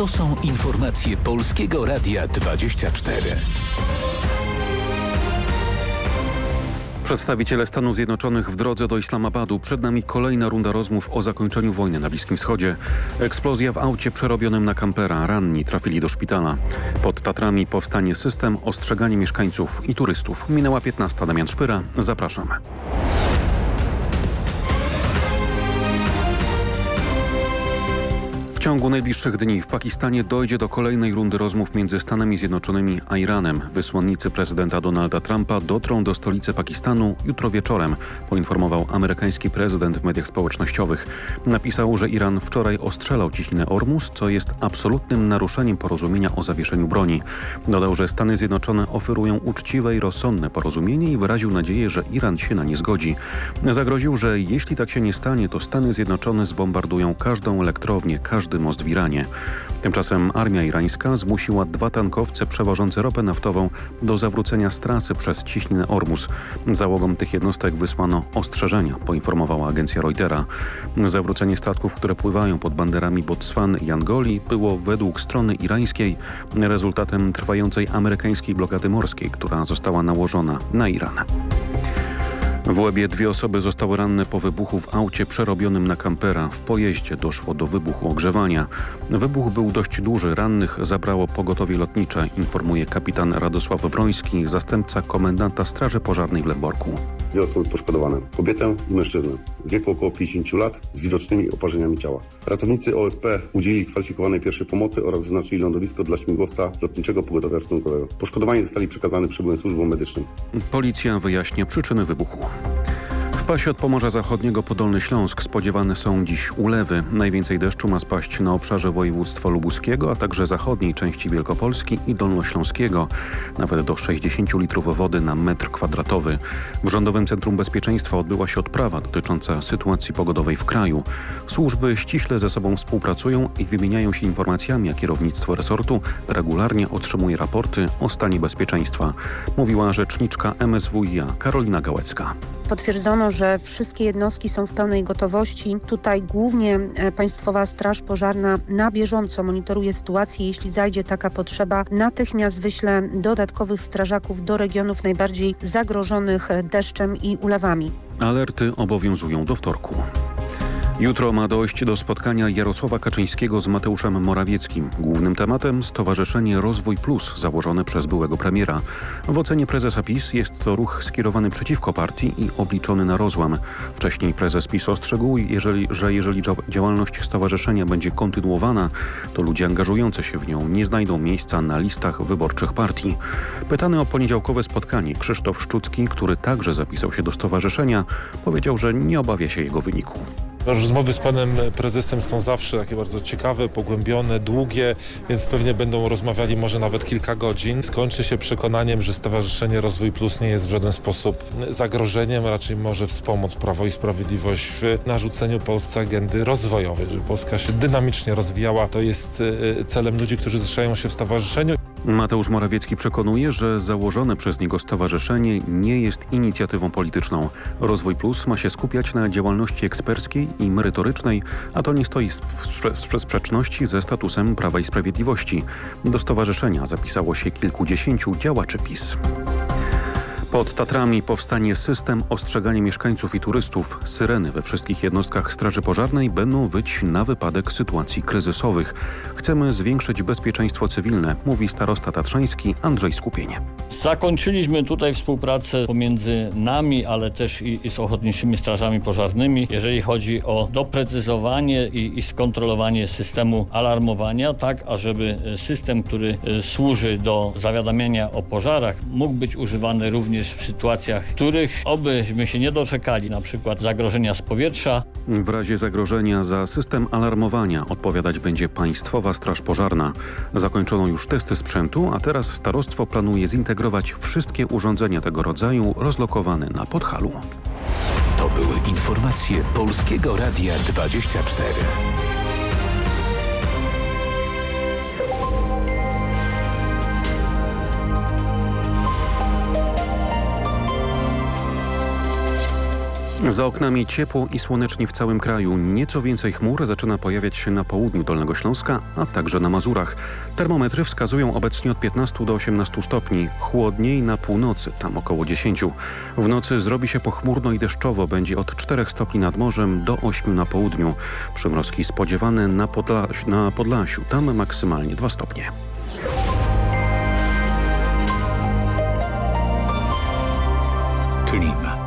To są informacje Polskiego Radia 24. Przedstawiciele Stanów Zjednoczonych w drodze do Islamabadu. Przed nami kolejna runda rozmów o zakończeniu wojny na Bliskim Wschodzie. Eksplozja w aucie przerobionym na kampera. Ranni trafili do szpitala. Pod Tatrami powstanie system ostrzegania mieszkańców i turystów. Minęła 15. Damian Szpyra. Zapraszam. W ciągu najbliższych dni w Pakistanie dojdzie do kolejnej rundy rozmów między Stanami Zjednoczonymi a Iranem. Wysłannicy prezydenta Donalda Trumpa dotrą do stolicy Pakistanu jutro wieczorem, poinformował amerykański prezydent w mediach społecznościowych. Napisał, że Iran wczoraj ostrzelał ciśninę Ormus, co jest absolutnym naruszeniem porozumienia o zawieszeniu broni. Dodał, że Stany Zjednoczone oferują uczciwe i rozsądne porozumienie i wyraził nadzieję, że Iran się na nie zgodzi. Zagroził, że jeśli tak się nie stanie, to Stany Zjednoczone zbombardują każdą elektrownię, każdy każdy most w Iranie. Tymczasem armia irańska zmusiła dwa tankowce przewożące ropę naftową do zawrócenia z trasy przez ciśninę Ormus. Załogom tych jednostek wysłano ostrzeżenia, poinformowała agencja Reutera. Zawrócenie statków, które pływają pod banderami Botswany i Angolii było według strony irańskiej rezultatem trwającej amerykańskiej blokady morskiej, która została nałożona na Iran. W Łebie dwie osoby zostały ranne po wybuchu w aucie przerobionym na kampera. W pojeździe doszło do wybuchu ogrzewania. Wybuch był dość duży. Rannych zabrało pogotowie lotnicze, informuje kapitan Radosław Wroński, zastępca komendanta Straży Pożarnej w Lemborku. Dwie osoby poszkodowane. Kobietę i mężczyznę. W wieku około 50 lat z widocznymi oparzeniami ciała. Ratownicy OSP udzielili kwalifikowanej pierwszej pomocy oraz wyznaczyli lądowisko dla śmigłowca lotniczego pogotowia ratunkowego. Poszkodowani zostali przekazani przybyłym służbom medycznym. Policja wyjaśnia przyczyny wybuchu. Pasie od Pomorza Zachodniego po Dolny Śląsk spodziewane są dziś ulewy. Najwięcej deszczu ma spaść na obszarze województwa lubuskiego, a także zachodniej części Wielkopolski i Dolnośląskiego. Nawet do 60 litrów wody na metr kwadratowy. W Rządowym Centrum Bezpieczeństwa odbyła się odprawa dotycząca sytuacji pogodowej w kraju. Służby ściśle ze sobą współpracują i wymieniają się informacjami, a kierownictwo resortu regularnie otrzymuje raporty o stanie bezpieczeństwa. Mówiła rzeczniczka MSWiA Karolina Gałecka. Potwierdzono, że wszystkie jednostki są w pełnej gotowości. Tutaj głównie e, Państwowa Straż Pożarna na bieżąco monitoruje sytuację. Jeśli zajdzie taka potrzeba, natychmiast wyśle dodatkowych strażaków do regionów najbardziej zagrożonych deszczem i ulewami. Alerty obowiązują do wtorku. Jutro ma dojść do spotkania Jarosława Kaczyńskiego z Mateuszem Morawieckim. Głównym tematem Stowarzyszenie Rozwój Plus założone przez byłego premiera. W ocenie prezesa PiS jest to ruch skierowany przeciwko partii i obliczony na rozłam. Wcześniej prezes PiS ostrzegł, jeżeli, że jeżeli działalność stowarzyszenia będzie kontynuowana, to ludzie angażujący się w nią nie znajdą miejsca na listach wyborczych partii. Pytany o poniedziałkowe spotkanie Krzysztof Szczucki, który także zapisał się do stowarzyszenia, powiedział, że nie obawia się jego wyniku. Rozmowy z panem prezesem są zawsze takie bardzo ciekawe, pogłębione, długie, więc pewnie będą rozmawiali może nawet kilka godzin. Skończy się przekonaniem, że Stowarzyszenie Rozwój Plus nie jest w żaden sposób zagrożeniem, raczej może wspomóc Prawo i Sprawiedliwość w narzuceniu Polsce agendy rozwojowej, żeby Polska się dynamicznie rozwijała. To jest e, celem ludzi, którzy zrzeszają się w stowarzyszeniu. Mateusz Morawiecki przekonuje, że założone przez niego stowarzyszenie nie jest inicjatywą polityczną. Rozwój Plus ma się skupiać na działalności eksperckiej i merytorycznej, a to nie stoi w sprzeczności ze statusem Prawa i Sprawiedliwości. Do stowarzyszenia zapisało się kilkudziesięciu działaczy PiS. Pod Tatrami powstanie system ostrzegania mieszkańców i turystów. Syreny we wszystkich jednostkach Straży Pożarnej będą wyć na wypadek sytuacji kryzysowych. Chcemy zwiększyć bezpieczeństwo cywilne, mówi starosta tatrzański Andrzej Skupienie. Zakończyliśmy tutaj współpracę pomiędzy nami, ale też i, z ochotniczymi strażami pożarnymi, jeżeli chodzi o doprecyzowanie i, i skontrolowanie systemu alarmowania, tak ażeby system, który e, służy do zawiadamiania o pożarach, mógł być używany również również w sytuacjach, których obyśmy się nie doczekali, na przykład zagrożenia z powietrza. W razie zagrożenia za system alarmowania odpowiadać będzie Państwowa Straż Pożarna. Zakończono już testy sprzętu, a teraz starostwo planuje zintegrować wszystkie urządzenia tego rodzaju rozlokowane na Podhalu. To były informacje Polskiego Radia 24. Za oknami ciepło i słonecznie w całym kraju. Nieco więcej chmur zaczyna pojawiać się na południu Dolnego Śląska, a także na Mazurach. Termometry wskazują obecnie od 15 do 18 stopni. Chłodniej na północy, tam około 10. W nocy zrobi się pochmurno i deszczowo. Będzie od 4 stopni nad morzem do 8 na południu. Przymrozki spodziewane na, Podla na Podlasiu. Tam maksymalnie 2 stopnie. Klimat.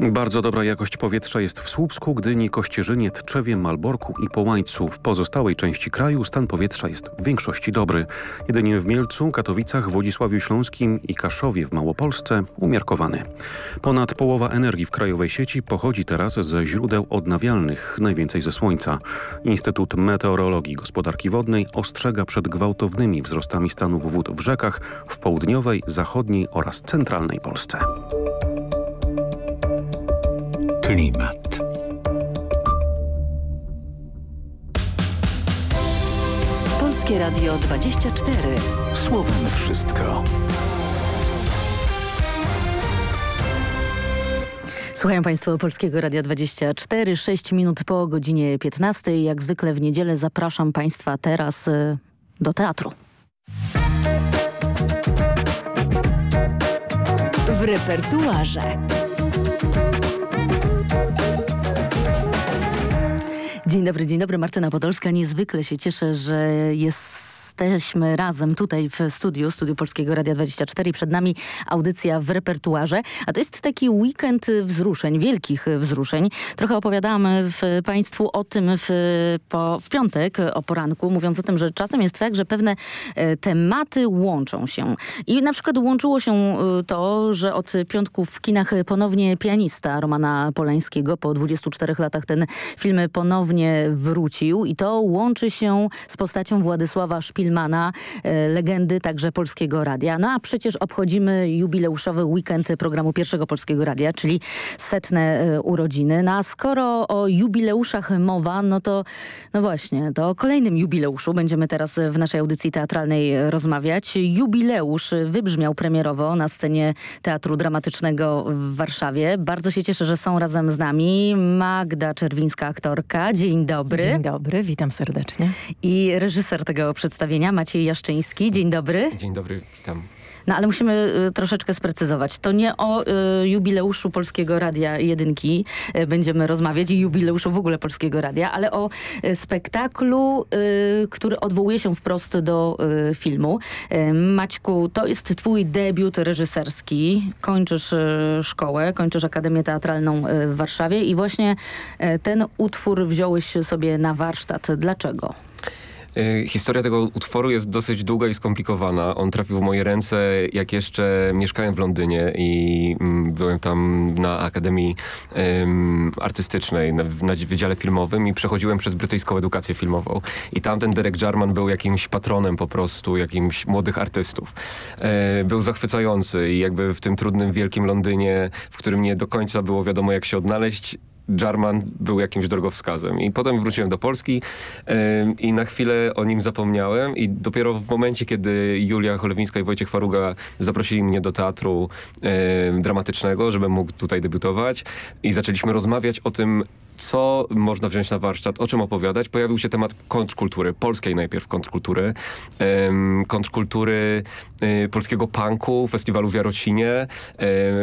Bardzo dobra jakość powietrza jest w Słupsku, Gdyni, Kościerzynie, Tczewie, Malborku i Połańcu. W pozostałej części kraju stan powietrza jest w większości dobry. Jedynie w Mielcu, Katowicach, Włodzisławiu Śląskim i Kaszowie w Małopolsce umiarkowany. Ponad połowa energii w krajowej sieci pochodzi teraz ze źródeł odnawialnych, najwięcej ze słońca. Instytut Meteorologii i Gospodarki Wodnej ostrzega przed gwałtownymi wzrostami stanów wód w rzekach w południowej, zachodniej oraz centralnej Polsce. Klimat. Polskie Radio 24. Słowem wszystko. Słuchają Państwo Polskiego Radia 24, 6 minut po godzinie 15. Jak zwykle w niedzielę zapraszam Państwa teraz y, do teatru. W repertuarze. Dzień dobry, dzień dobry. Martyna Podolska. Niezwykle się cieszę, że jest jesteśmy razem tutaj w studiu, studiu Polskiego Radia 24 przed nami audycja w repertuarze, a to jest taki weekend wzruszeń, wielkich wzruszeń. Trochę opowiadałam Państwu o tym w, po, w piątek o poranku, mówiąc o tym, że czasem jest tak, że pewne e, tematy łączą się. I na przykład łączyło się e, to, że od piątku w kinach ponownie pianista Romana Polańskiego. Po 24 latach ten film ponownie wrócił i to łączy się z postacią Władysława Szpil Szpilmana, e, legendy także Polskiego Radia. No a przecież obchodzimy jubileuszowy weekend programu Pierwszego Polskiego Radia, czyli setne e, urodziny. No a skoro o jubileuszach mowa, no to no właśnie, to o kolejnym jubileuszu będziemy teraz w naszej audycji teatralnej rozmawiać. Jubileusz wybrzmiał premierowo na scenie Teatru Dramatycznego w Warszawie. Bardzo się cieszę, że są razem z nami. Magda Czerwińska, aktorka. Dzień dobry. Dzień dobry, witam serdecznie. I reżyser tego przedstawienia Maciej Jaszczyński. Dzień dobry. Dzień dobry, witam. No ale musimy y, troszeczkę sprecyzować. To nie o y, jubileuszu Polskiego Radia Jedynki y, będziemy rozmawiać i jubileuszu w ogóle Polskiego Radia, ale o y, spektaklu, y, który odwołuje się wprost do y, filmu. Maćku, to jest twój debiut reżyserski. Kończysz szkołę, kończysz Akademię Teatralną w Warszawie i właśnie ten utwór wziąłeś sobie na warsztat. Dlaczego? Y, historia tego utworu jest dosyć długa i skomplikowana. On trafił w moje ręce, jak jeszcze mieszkałem w Londynie i mm, byłem tam na Akademii um, Artystycznej, na, na, Wydziale Filmowym i przechodziłem przez brytyjską edukację filmową. I tam ten Derek Jarman był jakimś patronem po prostu, jakimś młodych artystów. E, był zachwycający i jakby w tym trudnym, wielkim Londynie, w którym nie do końca było wiadomo jak się odnaleźć, Jarman był jakimś drogowskazem. I potem wróciłem do Polski yy, i na chwilę o nim zapomniałem i dopiero w momencie, kiedy Julia Cholewińska i Wojciech Faruga zaprosili mnie do teatru yy, dramatycznego, żebym mógł tutaj debiutować i zaczęliśmy rozmawiać o tym, co można wziąć na warsztat, o czym opowiadać. Pojawił się temat kontrkultury, polskiej najpierw kontrkultury, kontrkultury y, polskiego punku, festiwalu w Jarocinie,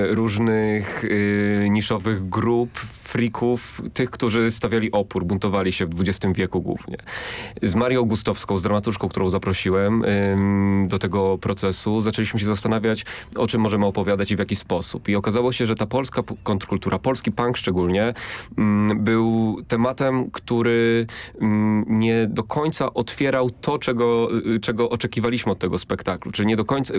y, różnych y, niszowych grup, frików, tych, którzy stawiali opór, buntowali się w XX wieku głównie. Z Marią Gustowską, z dramatuszką, którą zaprosiłem do tego procesu, zaczęliśmy się zastanawiać, o czym możemy opowiadać i w jaki sposób. I okazało się, że ta polska kontrkultura, polski punk szczególnie, był tematem, który mm, nie do końca otwierał to, czego, czego oczekiwaliśmy od tego spektaklu. Czyli nie do końca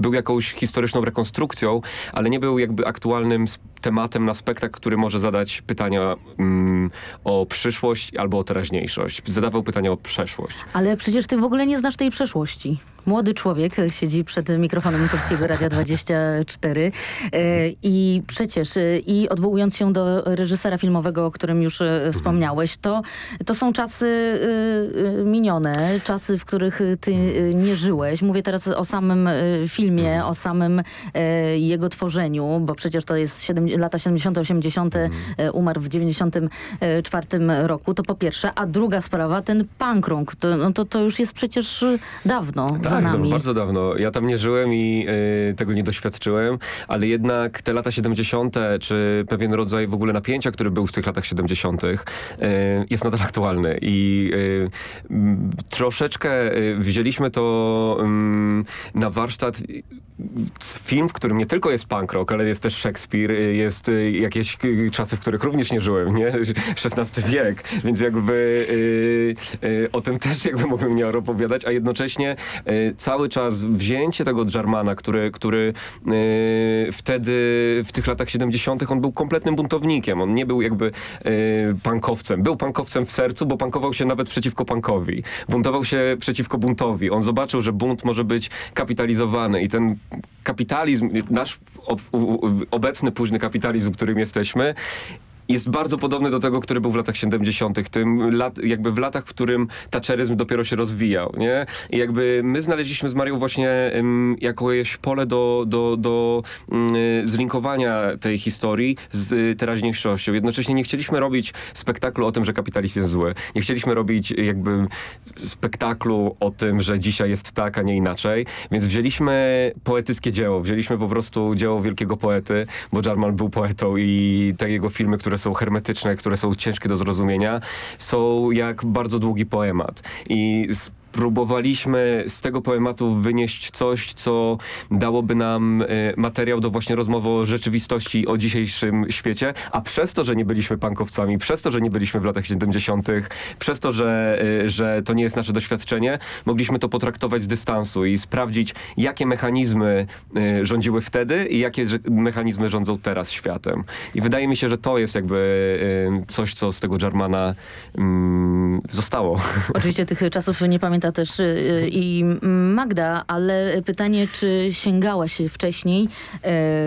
był jakąś historyczną rekonstrukcją, ale nie był jakby aktualnym tematem na spektakl, który może zadać pytania mm, o przyszłość albo o teraźniejszość. Zadawał pytania o przeszłość. Ale przecież ty w ogóle nie znasz tej przeszłości. Młody człowiek siedzi przed mikrofonem Polskiego Radia 24 i przecież i odwołując się do reżysera filmowego, o którym już wspomniałeś, to, to są czasy minione, czasy, w których ty nie żyłeś. Mówię teraz o samym filmie, o samym jego tworzeniu, bo przecież to jest 7, lata 70., 80., umarł w 94 roku, to po pierwsze. A druga sprawa, ten punk rock, to, no to, to już jest przecież dawno tak, za nami. No, bardzo dawno. Ja tam nie żyłem i y, tego nie doświadczyłem, ale jednak te lata 70., czy pewien rodzaj w ogóle napięcia, który był w tych latach 70., y, jest nadal aktualny. I y, troszeczkę wzięliśmy to na warsztat film, w którym nie tylko jest punk rock, ale jest też Szekspir, jest jakieś czasy, w których również nie żyłem, nie? XVI wiek, więc jakby yy, yy, o tym też jakby mógłbym nie opowiadać, a jednocześnie yy, cały czas wzięcie tego Jarmana, który, który wtedy w tych latach 70. on był kompletnym buntownikiem, on nie był jakby punkowcem, był punkowcem w sercu, bo punkował się nawet przeciwko punkowi, buntował się przeciwko buntowi, on zobaczył, że bunt może być kapitalizowany i ten kapitalizm, nasz obecny późny kapitalizm, którym jesteśmy, jest bardzo podobny do tego, który był w latach 70. Tym lat, jakby w latach, w którym taczeryzm dopiero się rozwijał, nie? I jakby my znaleźliśmy z Marią właśnie um, jakieś pole do, do, do um, zlinkowania tej historii z teraźniejszością. Jednocześnie nie chcieliśmy robić spektaklu o tym, że kapitalizm jest zły. Nie chcieliśmy robić jakby spektaklu o tym, że dzisiaj jest tak, a nie inaczej. Więc wzięliśmy poetyckie dzieło. Wzięliśmy po prostu dzieło wielkiego poety, bo Jarman był poetą i te jego filmy, które są hermetyczne, które są ciężkie do zrozumienia, są jak bardzo długi poemat. I próbowaliśmy z tego poematu wynieść coś, co dałoby nam y, materiał do właśnie rozmowy o rzeczywistości, o dzisiejszym świecie, a przez to, że nie byliśmy pankowcami, przez to, że nie byliśmy w latach 70., przez to, że, y, że to nie jest nasze doświadczenie, mogliśmy to potraktować z dystansu i sprawdzić, jakie mechanizmy y, rządziły wtedy i jakie mechanizmy rządzą teraz światem. I wydaje mi się, że to jest jakby coś, co z tego Germana mm, zostało. Oczywiście tych czasów nie pamiętam pamięta też y, i Magda, ale pytanie, czy sięgała się wcześniej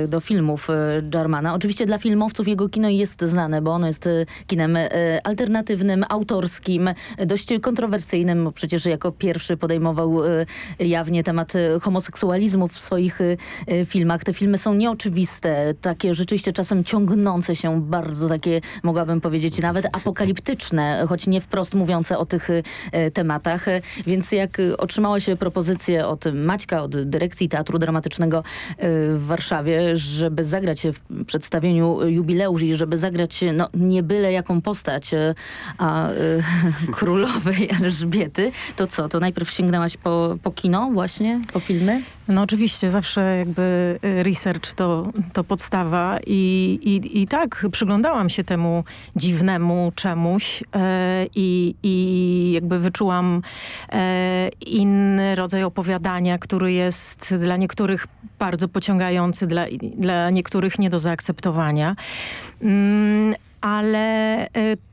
y, do filmów Jarmana? Oczywiście dla filmowców jego kino jest znane, bo ono jest kinem alternatywnym, autorskim, dość kontrowersyjnym, bo przecież jako pierwszy podejmował jawnie temat homoseksualizmu w swoich filmach. Te filmy są nieoczywiste, takie rzeczywiście czasem ciągnące się, bardzo takie, mogłabym powiedzieć, nawet apokaliptyczne, choć nie wprost mówiące o tych tematach. Więc jak otrzymała się propozycję od Maćka, od dyrekcji Teatru Dramatycznego y, w Warszawie, żeby zagrać w przedstawieniu jubileusz i żeby zagrać no, nie byle jaką postać y, a, y, królowej Elżbiety, to co? To najpierw sięgnęłaś po, po kino właśnie, po filmy? No oczywiście, zawsze jakby research to, to podstawa i, i, i tak przyglądałam się temu dziwnemu czemuś e, i, i jakby wyczułam e, inny rodzaj opowiadania, który jest dla niektórych bardzo pociągający, dla, dla niektórych nie do zaakceptowania. Mm, ale e,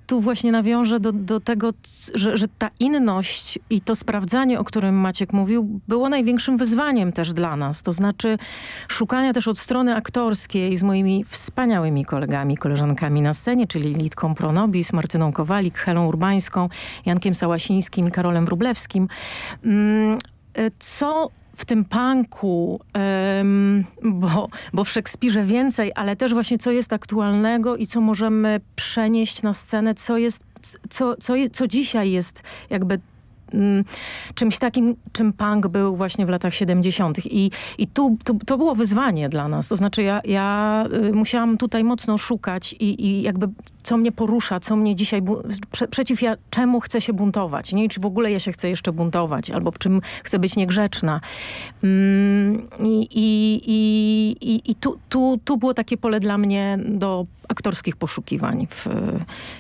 tu właśnie nawiążę do, do tego, że, że, ta inność i to sprawdzanie, o którym Maciek mówił, było największym wyzwaniem też dla nas. To znaczy szukania też od strony aktorskiej z moimi wspaniałymi kolegami, koleżankami na scenie, czyli Litką Pronobis, Martyną Kowalik, Helą Urbańską, Jankiem Sałasińskim i Karolem Wrublewskim. Mm, e, co w tym punku, um, bo, bo w Szekspirze więcej, ale też właśnie co jest aktualnego i co możemy przenieść na scenę, co jest, co, co, co dzisiaj jest jakby czymś takim, czym punk był właśnie w latach 70. I, i tu to, to było wyzwanie dla nas. To znaczy ja, ja y, musiałam tutaj mocno szukać i, i jakby co mnie porusza, co mnie dzisiaj, prze, przeciw ja, czemu chcę się buntować. Nie? czy w ogóle ja się chcę jeszcze buntować, albo w czym chcę być niegrzeczna. Mm, I, i, i, i, i tu, tu, tu było takie pole dla mnie do aktorskich poszukiwań. W,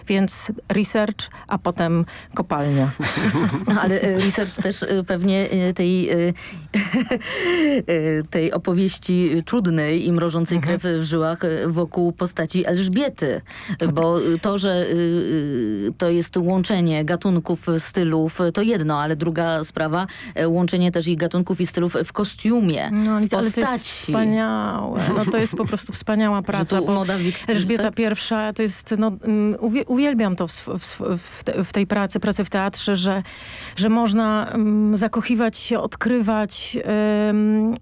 więc research, a potem kopalnia. Ale research też pewnie tej, tej opowieści trudnej i mrożącej mhm. krew w żyłach wokół postaci Elżbiety. Bo to, że to jest łączenie gatunków, stylów, to jedno, ale druga sprawa, łączenie też i gatunków i stylów w kostiumie, no, w postaci. To jest wspaniałe. No to jest po prostu wspaniała praca. Bo Elżbieta tak? pierwsza, to jest, no, mm, uwielbiam to w, w, w, tej pracy, pracy w teatrze, że, że można um, zakochiwać się, odkrywać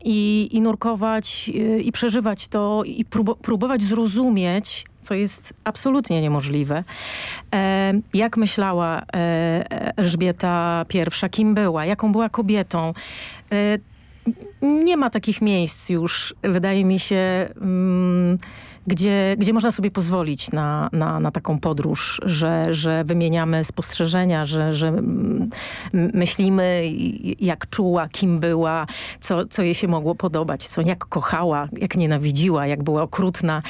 i, i nurkować y, i przeżywać to i prób próbować zrozumieć co jest absolutnie niemożliwe. Jak myślała e, Elżbieta I, kim była, jaką była kobietą. E, nie ma takich miejsc już, wydaje mi się, mm, gdzie, gdzie można sobie pozwolić na, na, na taką podróż, że, że wymieniamy spostrzeżenia, że, że myślimy jak czuła, kim była, co, co jej się mogło podobać, co jak kochała, jak nienawidziła, jak była okrutna.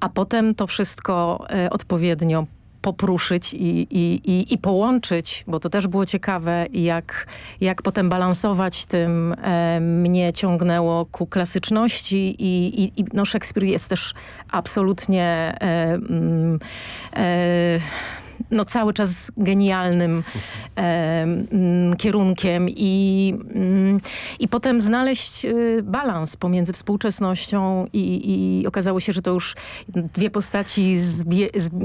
A potem to wszystko e, odpowiednio popruszyć i, i, i, i, połączyć, bo to też było ciekawe, jak, jak potem balansować tym e, mnie ciągnęło ku klasyczności i, i, i no Szekspir jest też absolutnie e, mm, e, no, cały czas genialnym e, kierunkiem i, mm, i potem znaleźć y, balans pomiędzy współczesnością i, i okazało się, że to już dwie postaci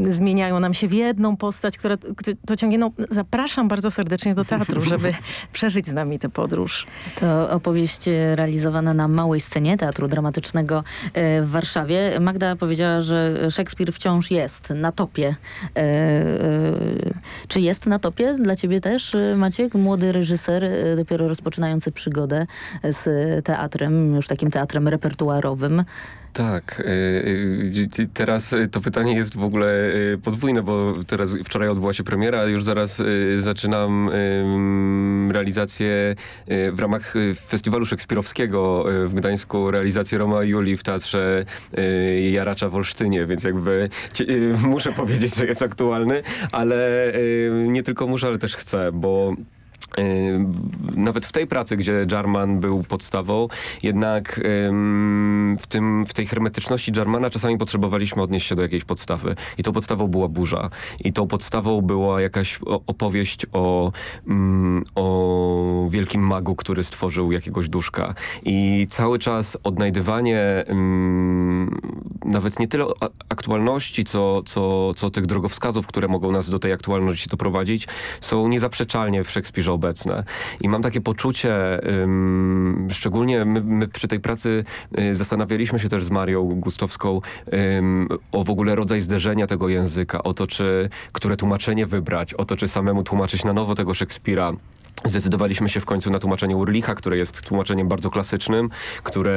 zmieniają nam się w jedną postać, która to ciągnie. No, zapraszam bardzo serdecznie do teatru, żeby przeżyć z nami tę podróż. To opowieść realizowana na małej scenie Teatru Dramatycznego e, w Warszawie. Magda powiedziała, że Szekspir wciąż jest na topie czy jest na topie dla ciebie też, Maciek? Młody reżyser, e, dopiero rozpoczynający przygodę z teatrem, już takim teatrem repertuarowym. Tak. E, e, teraz to pytanie jest w ogóle podwójne, bo teraz wczoraj odbyła się premiera, już zaraz zaczynam realizację w ramach festiwalu szekspirowskiego w Gdańsku, realizację Roma i Julii w Teatrze Jaracza w Olsztynie, więc jakby muszę powiedzieć, że jest aktualny, ale nie tylko muszę, ale też chcę, bo nawet w tej pracy, gdzie Jarman był podstawą, jednak w, tym, w tej hermetyczności Jarmana czasami potrzebowaliśmy odnieść się do jakiejś podstawy. I tą podstawą była burza. I tą podstawą była jakaś opowieść o, mm, o wielkim magu, który stworzył jakiegoś duszka. I cały czas odnajdywanie nawet nie tyle aktualności, co, co, co tych drogowskazów, które mogą nas do tej aktualności doprowadzić, są niezaprzeczalnie w Szekspirze obecne. I mam takie poczucie, szczególnie my, my, przy tej pracy y, zastanawialiśmy się też z Marią Gustowską o w ogóle rodzaj zderzenia tego języka, o to, czy które tłumaczenie wybrać, o to, czy samemu tłumaczyć na nowo tego Szekspira. Zdecydowaliśmy się w końcu na tłumaczenie Urlicha, które jest tłumaczeniem bardzo klasycznym, które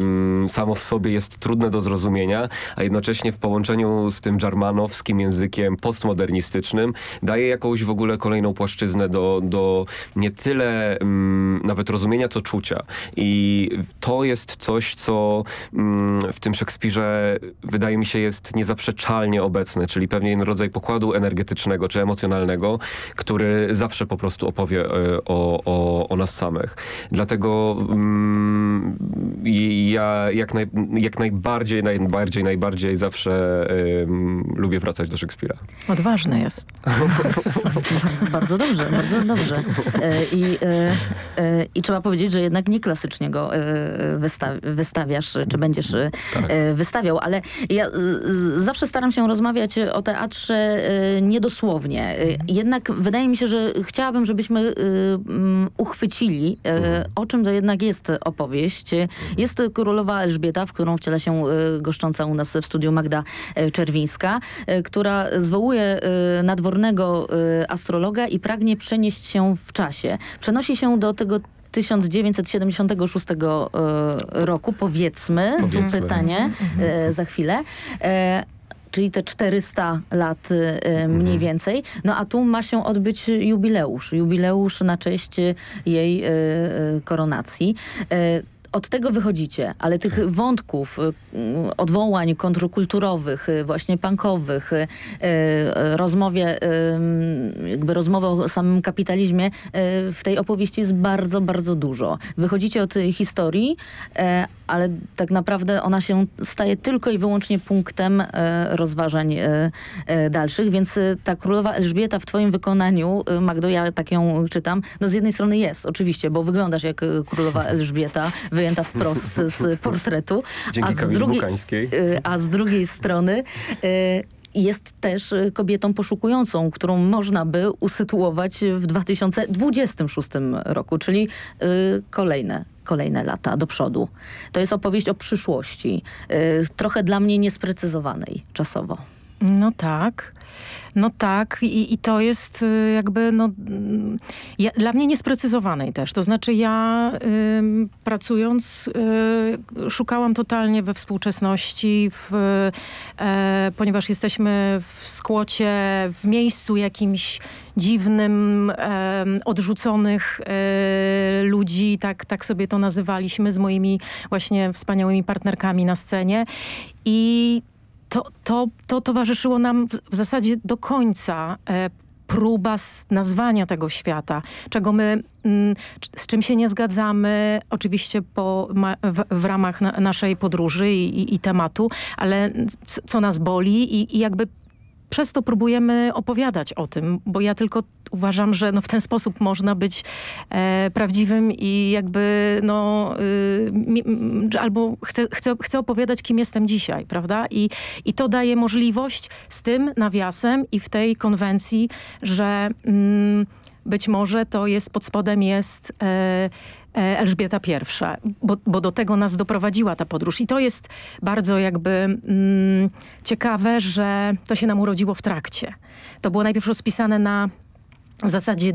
mm, samo w sobie jest trudne do zrozumienia, a jednocześnie w połączeniu z tym dżarmanowskim językiem postmodernistycznym daje jakąś w ogóle kolejną płaszczyznę do, do nie tyle mm, nawet rozumienia, co czucia. I to jest coś, co mm, w tym Szekspirze wydaje mi się jest niezaprzeczalnie obecne, czyli pewien rodzaj pokładu energetycznego czy emocjonalnego, który zawsze po prostu opowie o, o, o nas samych. Dlatego mm, ja jak, naj, jak najbardziej, najbardziej, najbardziej zawsze lubię wracać do Szekspira. Odważny jest. bardzo dobrze, bardzo dobrze. E, I, e, I trzeba powiedzieć, że jednak nie klasycznie go wystawiasz, czy będziesz tak. wystawiał, ale ja zawsze staram się rozmawiać o teatrze niedosłownie. Jednak wydaje mi się, że chciałabym, żebyśmy Y, uchwycili, y, mhm. o czym to jednak jest opowieść. Jest królowa Elżbieta, w którą wciela się y, goszcząca u nas w studiu Magda Czerwińska, która zwołuje nadwornego astrologa i pragnie przenieść się w czasie. Przenosi się do tego 1976 roku, powiedzmy, powiedzmy. pytanie mhm. za chwilę czyli te 400 lat y, y, mniej mhm. więcej. No a tu ma się odbyć jubileusz. Jubileusz na cześć jej y, koronacji od tego wychodzicie, ale tych wątków, y, odwołań kontrkulturowych, y, właśnie punkowych, y, rozmowie, jakby rozmowy o samym kapitalizmie w tej opowieści jest bardzo, bardzo dużo. Wychodzicie od historii, ale tak naprawdę ona się staje tylko i wyłącznie punktem rozważań dalszych, więc ta królowa Elżbieta w twoim wykonaniu, Magdo, ja tak ją czytam, no z jednej strony jest oczywiście, bo wyglądasz jak królowa Elżbieta, wyjęta wprost z portretu, Dzięki a z, drugiej, Bukańskiej. e, a z drugiej strony e, jest też e, kobietą poszukującą, którą można by usytuować w 2026 roku, czyli y, kolejne kolejne lata do przodu. To jest opowieść o przyszłości, y, trochę dla mnie niesprecyzowanej czasowo. No tak. No tak i, i to jest y, jakby no, mm, ja, dla mnie niesprecyzowanej też. To znaczy ja ym, pracując y, szukałam totalnie we współczesności, w, e, ponieważ jesteśmy w skłocie, w miejscu jakimś dziwnym, em, odrzuconych e, ludzi, tak, tak sobie to nazywaliśmy z moimi właśnie wspaniałymi partnerkami na scenie i to, to, to towarzyszyło nam w, w zasadzie do końca e, próba nazwania tego świata, czego my, mm, z czym się nie zgadzamy, oczywiście po, w, w ramach na, naszej podróży i, i, i tematu, ale co nas boli i, i jakby przez to próbujemy opowiadać o tym, bo ja tylko uważam, że no w ten sposób można być e, prawdziwym i jakby no y, albo chcę, chcę, chcę opowiadać, kim jestem dzisiaj, prawda? I, I to daje możliwość z tym nawiasem i w tej konwencji, że mm, być może to jest pod spodem jest e, Elżbieta I, bo, bo do tego nas doprowadziła ta podróż. I to jest bardzo jakby mm, ciekawe, że to się nam urodziło w trakcie. To było najpierw rozpisane na w zasadzie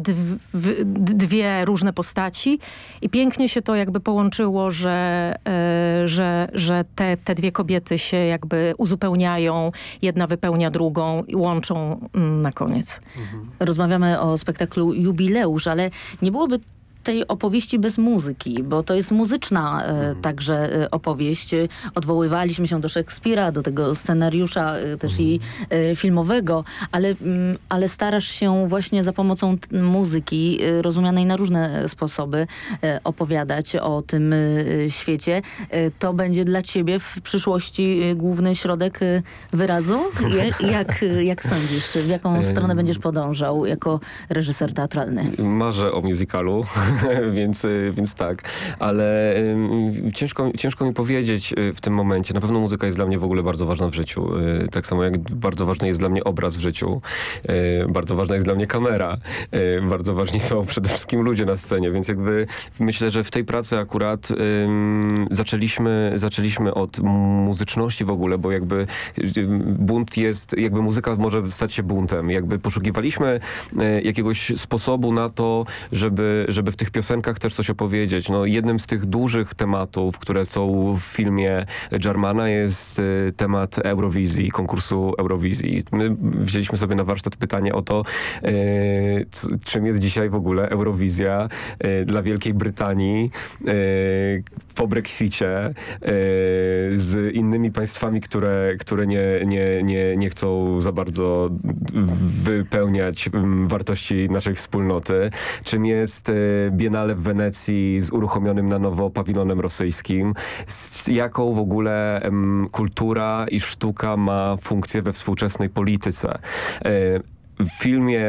dwie różne postaci i pięknie się to jakby połączyło, że, e, że, że te, te dwie kobiety się jakby uzupełniają, jedna wypełnia drugą i łączą mm, na koniec. Rozmawiamy o spektaklu Jubileusz, ale nie byłoby tej opowieści bez muzyki, bo to jest muzyczna e, także e, opowieść. Odwoływaliśmy się do Szekspira, do tego scenariusza e, też i e, filmowego, ale, mm, ale starasz się właśnie za pomocą muzyki, rozumianej na różne sposoby, opowiadać o tym świecie. To będzie dla ciebie w przyszłości główny środek wyrazu? Jak, jak sądzisz? W jaką stronę będziesz podążał jako reżyser teatralny? Marzę o musicalu, więc, y, więc tak, ale ciężko, ciężko mi powiedzieć y, w tym momencie. Na pewno muzyka jest dla mnie w ogóle bardzo ważna w życiu. Y, Tak samo jak bardzo ważny jest dla mnie obraz w życiu. Bardzo ważna jest dla mnie kamera. Bardzo ważni są przede wszystkim ludzie na scenie, więc jakby myślę, że w tej pracy akurat zaczęliśmy, zaczęliśmy od muzyczności w ogóle, bo jakby bunt jest, jakby muzyka może stać się buntem. Jakby poszukiwaliśmy jakiegoś sposobu na to, żeby, żeby w tych piosenkach też coś opowiedzieć. No, jednym z tych dużych tematów, które są w filmie Jarmana jest e, temat Eurowizji, konkursu Eurowizji. My wzięliśmy sobie na warsztat pytanie o to, c- czym jest dzisiaj w ogóle Eurowizja e, dla Wielkiej Brytanii po Brexicie z innymi państwami, które, które nie, nie, nie, nie chcą za bardzo wypełniać mm, wartości naszej wspólnoty. Czym jest Biennale w Wenecji z uruchomionym na nowo pawilonem rosyjskim. Z jaką w ogóle kultura i sztuka ma funkcję we współczesnej polityce. E, w filmie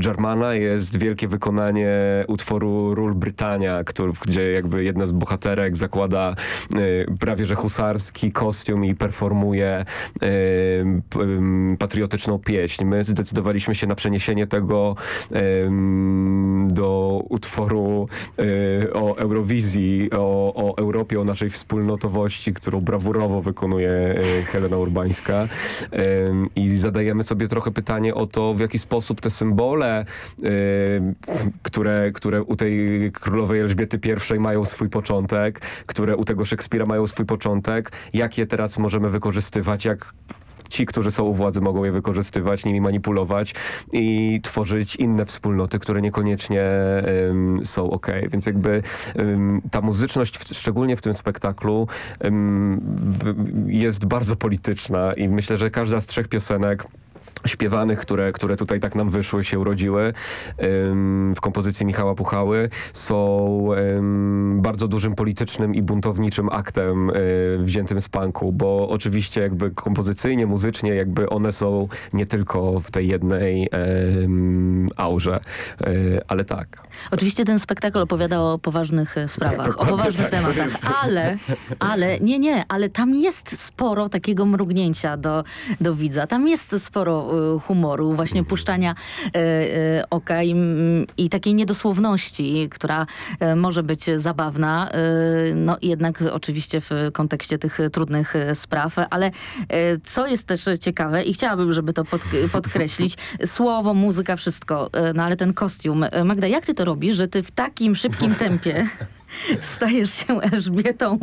Germana jest wielkie wykonanie utworu Ról Brytania, który, gdzie jakby jedna z bohaterek zakłada e, prawie że husarski kostium i performuje p- em, patriotyczną pieśń. My zdecydowaliśmy się na przeniesienie tego do utworu o Eurowizji, o, o Europie, o naszej wspólnotowości, którą brawurowo wykonuje Helena Urbańska. I zadajemy sobie trochę pytanie o to, w jaki sposób te symbole, em, które, które u tej królowej Elżbiety I mają swój początek, które u tego Szekspira mają swój początek, jak je teraz możemy wykorzystywać, jak ci, którzy są u władzy mogą je wykorzystywać, nimi manipulować i tworzyć inne wspólnoty, które niekoniecznie um, są ok. Więc jakby um, ta muzyczność, w, szczególnie w tym spektaklu, um, w, jest bardzo polityczna i myślę, że każda z trzech piosenek śpiewanych, które, które tutaj tak nam wyszły, się urodziły w kompozycji Michała Puchały są bardzo dużym politycznym i buntowniczym aktem e, wziętym z punku, bo oczywiście jakby kompozycyjnie, muzycznie jakby one są nie tylko w tej jednej aurze, e, ale tak. Oczywiście ten spektakl opowiada o poważnych e, sprawach, o poważnych tak, tematach, ale, ale, nie, nie, ale tam jest sporo takiego mrugnięcia do, do widza, tam jest sporo humoru, właśnie puszczania y, y, oka i, i takiej niedosłowności, która może być zabawna, no jednak oczywiście w kontekście tych trudnych spraw, ale co jest też ciekawe i chciałabym, żeby to pod, podkreślić, słowo, muzyka, wszystko, no ale ten kostium. Magda, jak ty to robisz, że ty w takim szybkim tempie stajesz się Elżbietą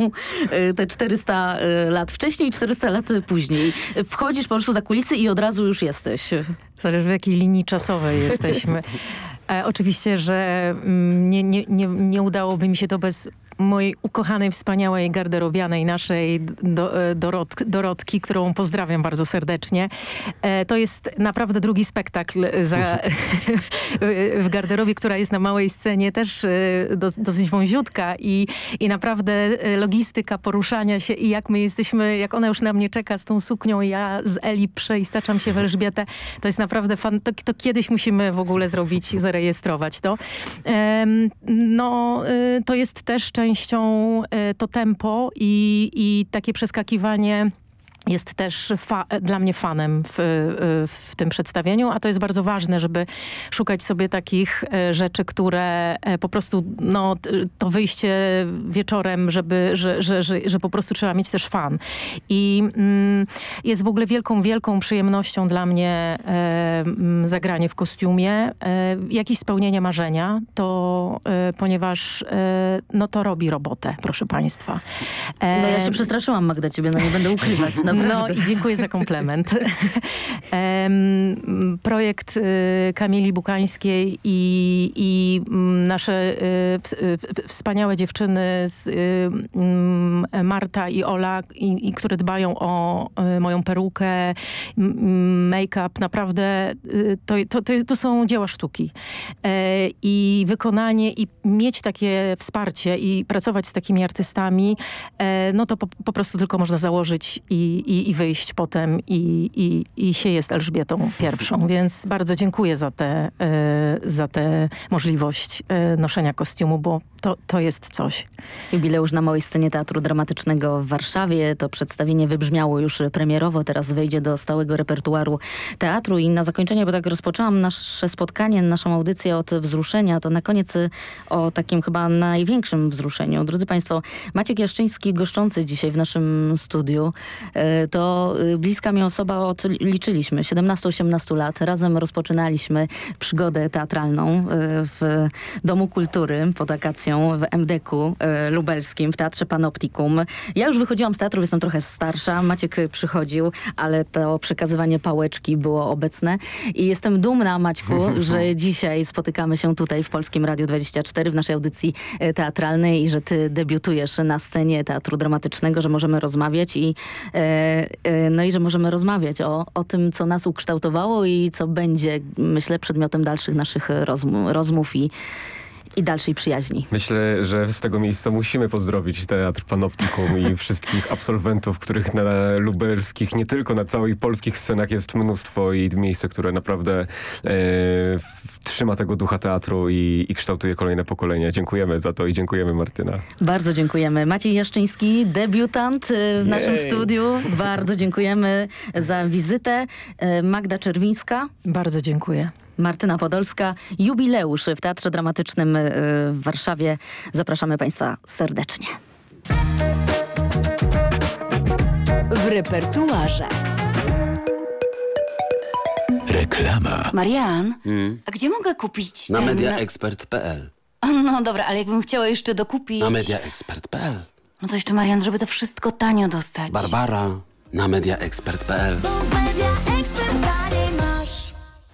y, te 400 y, lat wcześniej i 400 lat później. Wchodzisz po prostu za kulisy i od razu już jesteś. Zależy w jakiej linii czasowej jesteśmy. E, oczywiście, że mm, nie, nie, nie, nie udałoby mi się to bez mojej ukochanej, wspaniałej garderobianej naszej do, e, Dorot, Dorotki, którą pozdrawiam bardzo serdecznie. E, to jest naprawdę drugi spektakl za, w garderobie, która jest na małej scenie, też e, do, dosyć wąziutka i, i naprawdę logistyka poruszania się i jak my jesteśmy, jak ona już na mnie czeka z tą suknią, ja z Eli przeistaczam się w Elżbietę, to jest naprawdę fan, to, to kiedyś musimy w ogóle zrobić, zarejestrować to. No, to jest też częścią e, to tempo i, i takie przeskakiwanie jest też dla mnie fanem w, w, tym przedstawieniu, a to jest bardzo ważne, żeby szukać sobie takich e, rzeczy, które e, po prostu, no to wyjście wieczorem, żeby, że, że, że, że po prostu trzeba mieć też fan. I mm, jest w ogóle wielką, wielką przyjemnością dla mnie e, zagranie w kostiumie, e, jakieś spełnienie marzenia, to e, ponieważ e, no to robi robotę, proszę państwa. no ja się przestraszyłam Magda ciebie, no nie będę ukrywać. No, no i dziękuję za komplement. projekt y, Kamili Bukańskiej i, i mm, nasze y, wspaniałe dziewczyny z y, mm, Marta i Ola, i, i które dbają o moją perukę, make-up, naprawdę to, to, to, to, są dzieła sztuki. E, I wykonanie i mieć takie wsparcie i pracować z takimi artystami, e, no to po, po prostu tylko można założyć i, i, i wyjść potem i, i, i się jest Elżbietą pierwszą. Więc bardzo dziękuję za tę e, za te możliwość e, noszenia kostiumu, bo to, to jest coś. Jubileusz na małej scenie Teatru Dramatycznego w Warszawie. To przedstawienie wybrzmiało już premierowo, teraz wejdzie do stałego repertuaru teatru i na zakończenie, bo tak rozpoczęłam nasze spotkanie, naszą audycję od wzruszenia, to na koniec o takim chyba największym wzruszeniu. Drodzy Państwo, Maciek Jaszczyński goszczący dzisiaj w naszym studiu, e, to bliska mi osoba od, liczyliśmy, 17-18 lat. Razem rozpoczynaliśmy przygodę teatralną w Domu Kultury pod akacją w MDK-u e, lubelskim, w Teatrze Panoptikum. Ja już wychodziłam z teatru, jestem trochę starsza. Maciek przychodził, ale to przekazywanie pałeczki było obecne. I jestem dumna, Maćku, że dzisiaj spotykamy się tutaj w Polskim Radiu 24 w naszej audycji teatralnej i że ty debiutujesz na scenie Teatru Dramatycznego, że możemy rozmawiać i e, no i że możemy rozmawiać o, o tym, co nas ukształtowało i co będzie, myślę, przedmiotem dalszych naszych rozmów, rozmów i i dalszej przyjaźni. Myślę, że z tego miejsca musimy pozdrowić Teatr Panoptikum i wszystkich absolwentów, których na lubelskich, nie tylko na całej polskich scenach jest mnóstwo i miejsce, które naprawdę e, trzyma tego ducha teatru i, i kształtuje kolejne pokolenia. Dziękujemy za to i dziękujemy Martyna. Bardzo dziękujemy. Maciej Jaszczyński, debiutant e, w naszym studiu. Bardzo dziękujemy za wizytę. E, Magda Czerwińska. Bardzo dziękuję. Martyna Podolska. Jubileusz w Teatrze Dramatycznym y, w Warszawie. Zapraszamy Państwa serdecznie. W repertuarze. Reklama. Marian, hmm? a gdzie mogę kupić Na ten... mediaexpert.pl No dobra, ale jakbym chciała jeszcze dokupić... Na mediaexpert.pl No to jeszcze Marian, żeby to wszystko tanio dostać. Barbara, na mediaexpert.pl.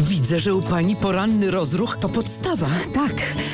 Widzę, że u pani poranny rozruch to podstawa. Tak,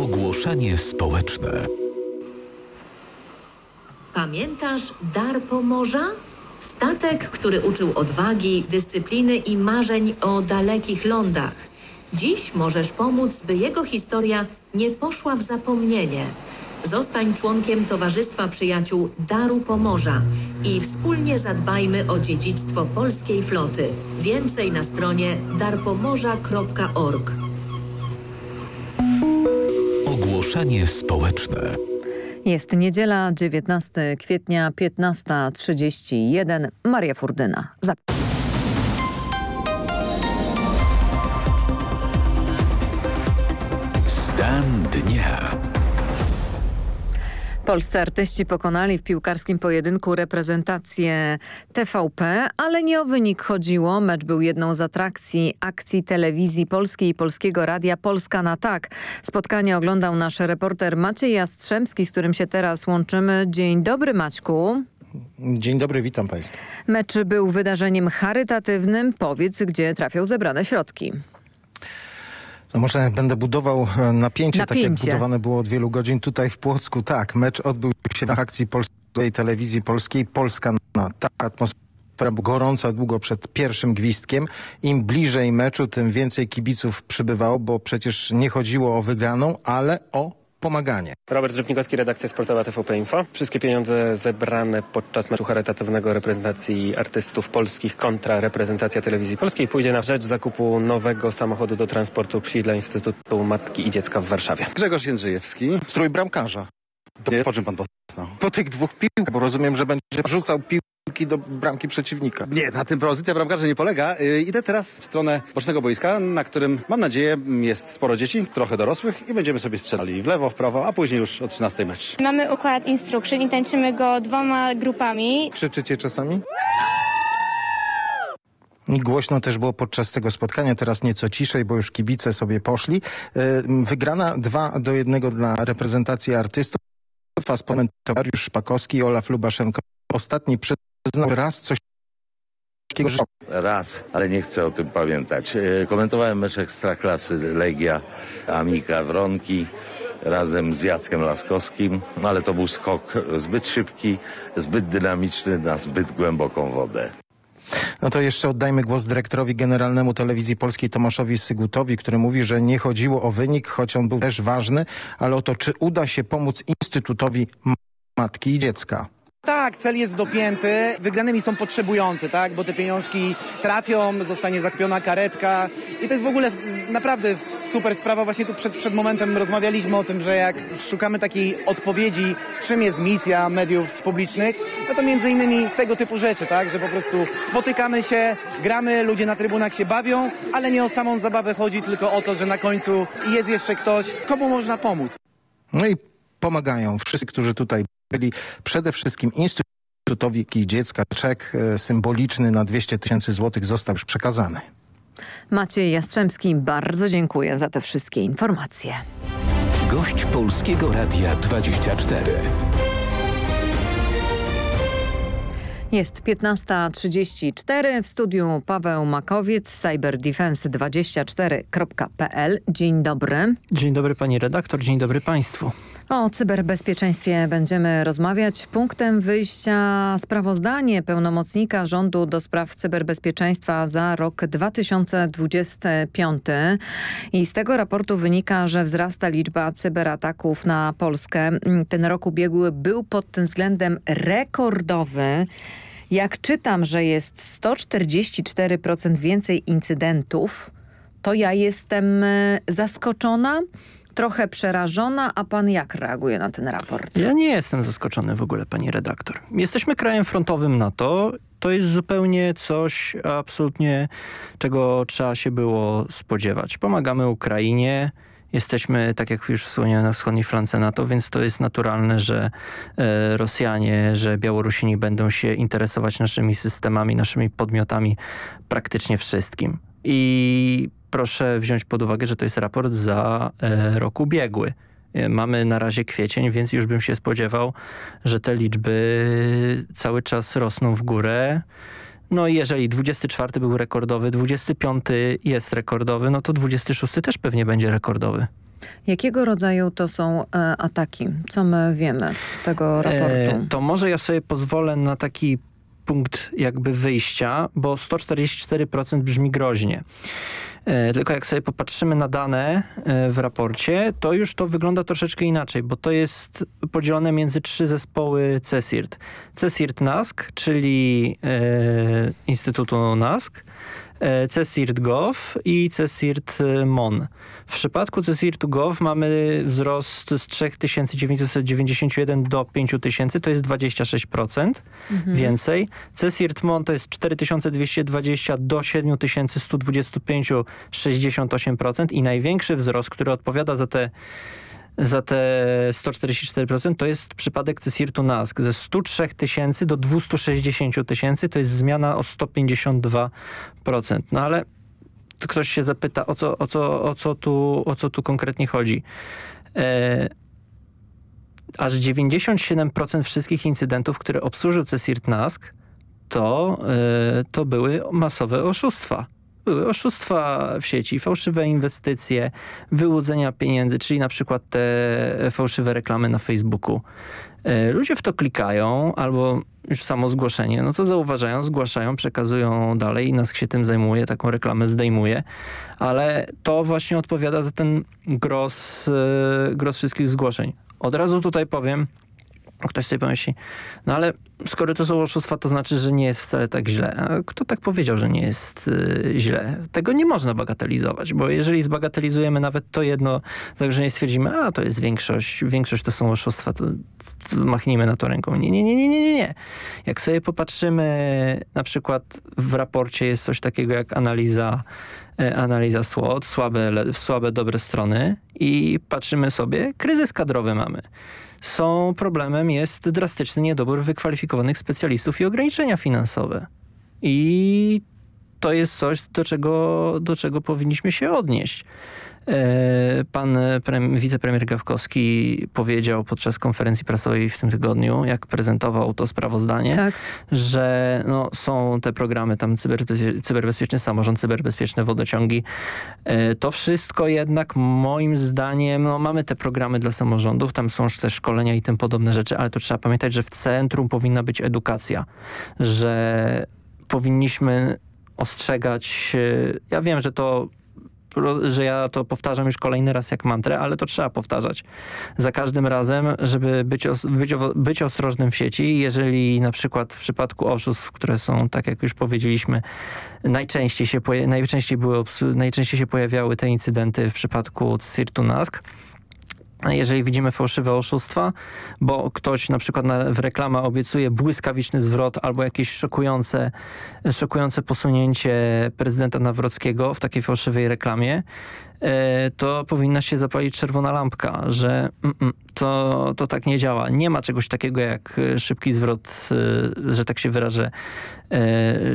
Ogłoszenie społeczne. Pamiętasz Dar Pomorza? Statek, który uczył odwagi, dyscypliny i marzeń o dalekich lądach. Dziś możesz pomóc, by jego historia nie poszła w zapomnienie. Zostań członkiem Towarzystwa Przyjaciół Daru Pomorza i wspólnie zadbajmy o dziedzictwo polskiej floty. Więcej na stronie darpomorza.org. Ogłoszenie społeczne. Jest niedziela, 19 kwietnia, 15.31. Maria Furdyna. Zap Polscy artyści pokonali w piłkarskim pojedynku reprezentację TVP, ale nie o wynik chodziło. Mecz był jedną z atrakcji akcji telewizji polskiej i Polskiego Radia Polska na tak. Spotkanie oglądał nasz reporter Maciej Jastrzębski, z którym się teraz łączymy. Dzień dobry Maćku. Dzień dobry, witam Państwa. Mecz był wydarzeniem charytatywnym. Powiedz, gdzie trafią zebrane środki. No może będę budował napięcie, Napięcie. tak jak budowane było od wielu godzin tutaj w Płocku. Tak, mecz odbył się w akcji polskiej telewizji polskiej. Polska na tak, atmosfera gorąca długo przed pierwszym gwizdkiem. Im bliżej meczu, tym więcej kibiców przybywało, bo przecież nie chodziło o wygraną, ale o pomaganie. Robert Rzepnikowski, redakcja sportowa TVP Info. Wszystkie pieniądze zebrane podczas meczu charytatywnego reprezentacji artystów polskich kontra reprezentacja telewizji polskiej pójdzie na rzecz zakupu nowego samochodu do transportu psi dla Instytutu Matki i Dziecka w Warszawie. Grzegorz Jędrzejewski. Strój bramkarza. Nie, po czym pan poznał? Po tych dwóch piłkach, bo rozumiem, że będzie rzucał piłki do bramki przeciwnika. Nie, na tym pozycja bramkarza nie polega. Yy, Idę teraz w stronę bocznego boiska, na którym mam nadzieję jest sporo dzieci, trochę dorosłych i będziemy sobie strzelali w lewo, w prawo, a później już o 13 mecz. Mamy układ instruction i tańczymy go dwoma grupami. Krzyczycie czasami? I Głośno też było podczas tego spotkania, teraz nieco ciszej, bo już kibice sobie poszli. E, Wygrana 2 do 1 dla reprezentacji artystów. Dariusz Szpakowski i Olaf Lubaszenko. Ostatni raz coś takiego, że Raz, ale nie chcę o tym pamiętać. E, Komentowałem mecz Ekstraklasy Legia Amika Wronki razem z Jackiem Laskowskim, no ale to był skok zbyt szybki, zbyt dynamiczny na zbyt głęboką wodę. No to jeszcze oddajmy głos dyrektorowi generalnemu telewizji polskiej Tomaszowi Sygutowi, który mówi, że nie chodziło o wynik, choć on był też ważny, ale o to, czy uda się pomóc Instytutowi Matki i Dziecka. Tak, cel jest dopięty. Wygranymi są potrzebujący, tak? Bo te pieniążki trafią, zostanie zakupiona karetka. I to jest w ogóle naprawdę super sprawa. Właśnie tu przed, przed momentem rozmawialiśmy o tym, że jak szukamy takiej odpowiedzi, czym jest misja mediów publicznych, no to między innymi tego typu rzeczy, tak? Że po prostu spotykamy się, gramy, ludzie na trybunach się bawią, ale nie o samą zabawę chodzi, tylko o to, że na końcu jest jeszcze ktoś, komu można pomóc. No i pomagają wszyscy, którzy tutaj byli, przede wszystkim Instytut Instytutowi Dziecka czek e, symboliczny na 200 tysięcy złotych został już przekazany. Maciej Jastrzębski, bardzo dziękuję za te wszystkie informacje. Gość Polskiego Radia 24. Jest 15.34 w studiu Paweł Makowiec, cyberdefense24.pl. Dzień dobry. Dzień dobry pani redaktor, dzień dobry państwu. O cyberbezpieczeństwie będziemy rozmawiać. Punktem wyjścia sprawozdanie pełnomocnika rządu do spraw cyberbezpieczeństwa za rok 2025. I z tego raportu wynika, że wzrasta liczba cyberataków na Polskę. Ten rok ubiegły był pod tym względem rekordowy. Jak czytam, że jest 144% więcej incydentów, to ja jestem e, zaskoczona trochę przerażona, a pan jak reaguje na ten raport? Ja nie jestem zaskoczony w ogóle, pani redaktor. Jesteśmy krajem frontowym NATO. To jest zupełnie coś absolutnie, czego trzeba się było spodziewać. Pomagamy Ukrainie, Jesteśmy, tak jak już wspomniałem, na wschodniej flance NATO, więc to jest naturalne, że e, Rosjanie, że Białorusini będą się interesować naszymi systemami, naszymi podmiotami, praktycznie wszystkim. I proszę wziąć pod uwagę, że to jest raport za e, rok ubiegły. E, mamy na razie kwiecień, więc już bym się spodziewał, że te liczby cały czas rosną w górę. No i jeżeli 24 był rekordowy, 25 jest rekordowy, no to 26 też pewnie będzie rekordowy. Jakiego rodzaju to są e, ataki? Co my wiemy z tego raportu? To może ja sobie pozwolę na taki punkt jakby wyjścia, bo 144% brzmi groźnie. E, tylko jak sobie popatrzymy na dane e, w raporcie, to już to wygląda troszeczkę inaczej, bo to jest podzielone między trzy zespoły CESIRT. CESIRT NASK, czyli e, Instytutu NASK, CSIRT.gov i CSIRT.mon. W przypadku CSIRT.gov mamy wzrost z 3991 do 5000, to jest 26% mhm. więcej. CSIRT.mon to jest 4220 do 7125, 68% i największy wzrost, który odpowiada za te za te 144% to jest przypadek Cesirtu Nask. Ze 103 tysięcy do 260 tysięcy to jest zmiana o 152%. No ale ktoś się zapyta, o co, o co, o co, tu, o co tu konkretnie chodzi. E, aż 97% wszystkich incydentów, które obsłużył Cesirt Nask, to, e, to były masowe oszustwa były oszustwa w sieci, fałszywe inwestycje, wyłudzenia pieniędzy, czyli na przykład te fałszywe reklamy na Facebooku. E, ludzie w to klikają albo już samo zgłoszenie, no to zauważają, zgłaszają, przekazują dalej i nas się tym zajmuje, taką reklamę zdejmuje, ale to właśnie odpowiada za ten gros, e, gros wszystkich zgłoszeń. Od razu tutaj powiem, Ktoś sobie pomyśli, no ale skoro to są oszustwa, to znaczy, że nie jest wcale tak źle. A kto tak powiedział, że nie jest y, źle? Tego nie można bagatelizować, bo jeżeli zbagatelizujemy nawet to jedno, także nie stwierdzimy, a to jest większość, większość to są oszustwa, to, to machnijmy na to ręką. Nie, nie, nie, nie, nie, nie. Jak sobie popatrzymy, na przykład w raporcie jest coś takiego jak analiza e, analiza SWOT, słabe, słabe, dobre strony i patrzymy sobie, kryzys kadrowy mamy są problemem jest drastyczny niedobór wykwalifikowanych specjalistów i ograniczenia finansowe. I to jest coś, do czego, do czego powinniśmy się odnieść. E, pan wicepremier Gawkowski powiedział podczas konferencji prasowej w tym tygodniu, jak prezentował to sprawozdanie, tak. że no, są te programy tam cyberbezpie cyberbezpieczny samorząd, cyberbezpieczne wodociągi. E, to wszystko jednak moim zdaniem, no, mamy te programy dla samorządów, tam są też szkolenia i tym podobne rzeczy, ale to trzeba pamiętać, że w centrum powinna być edukacja, że powinniśmy ostrzegać, ja wiem, że to że ja to powtarzam już kolejny raz jak mantrę, ale to trzeba powtarzać za każdym razem, żeby być, os być, być ostrożnym w sieci. Jeżeli na przykład w przypadku oszustw, które są, tak jak już powiedzieliśmy, najczęściej się, najczęściej były, najczęściej się pojawiały te incydenty w przypadku Sirtunask, jeżeli widzimy fałszywe oszustwa, bo ktoś na przykład na, w reklamę obiecuje błyskawiczny zwrot albo jakieś szokujące, szokujące posunięcie prezydenta Nawrockiego w takiej fałszywej reklamie, to powinna się zapalić czerwona lampka, że mm, mm, to, to tak nie działa. Nie ma czegoś takiego jak szybki zwrot, że tak się wyrażę,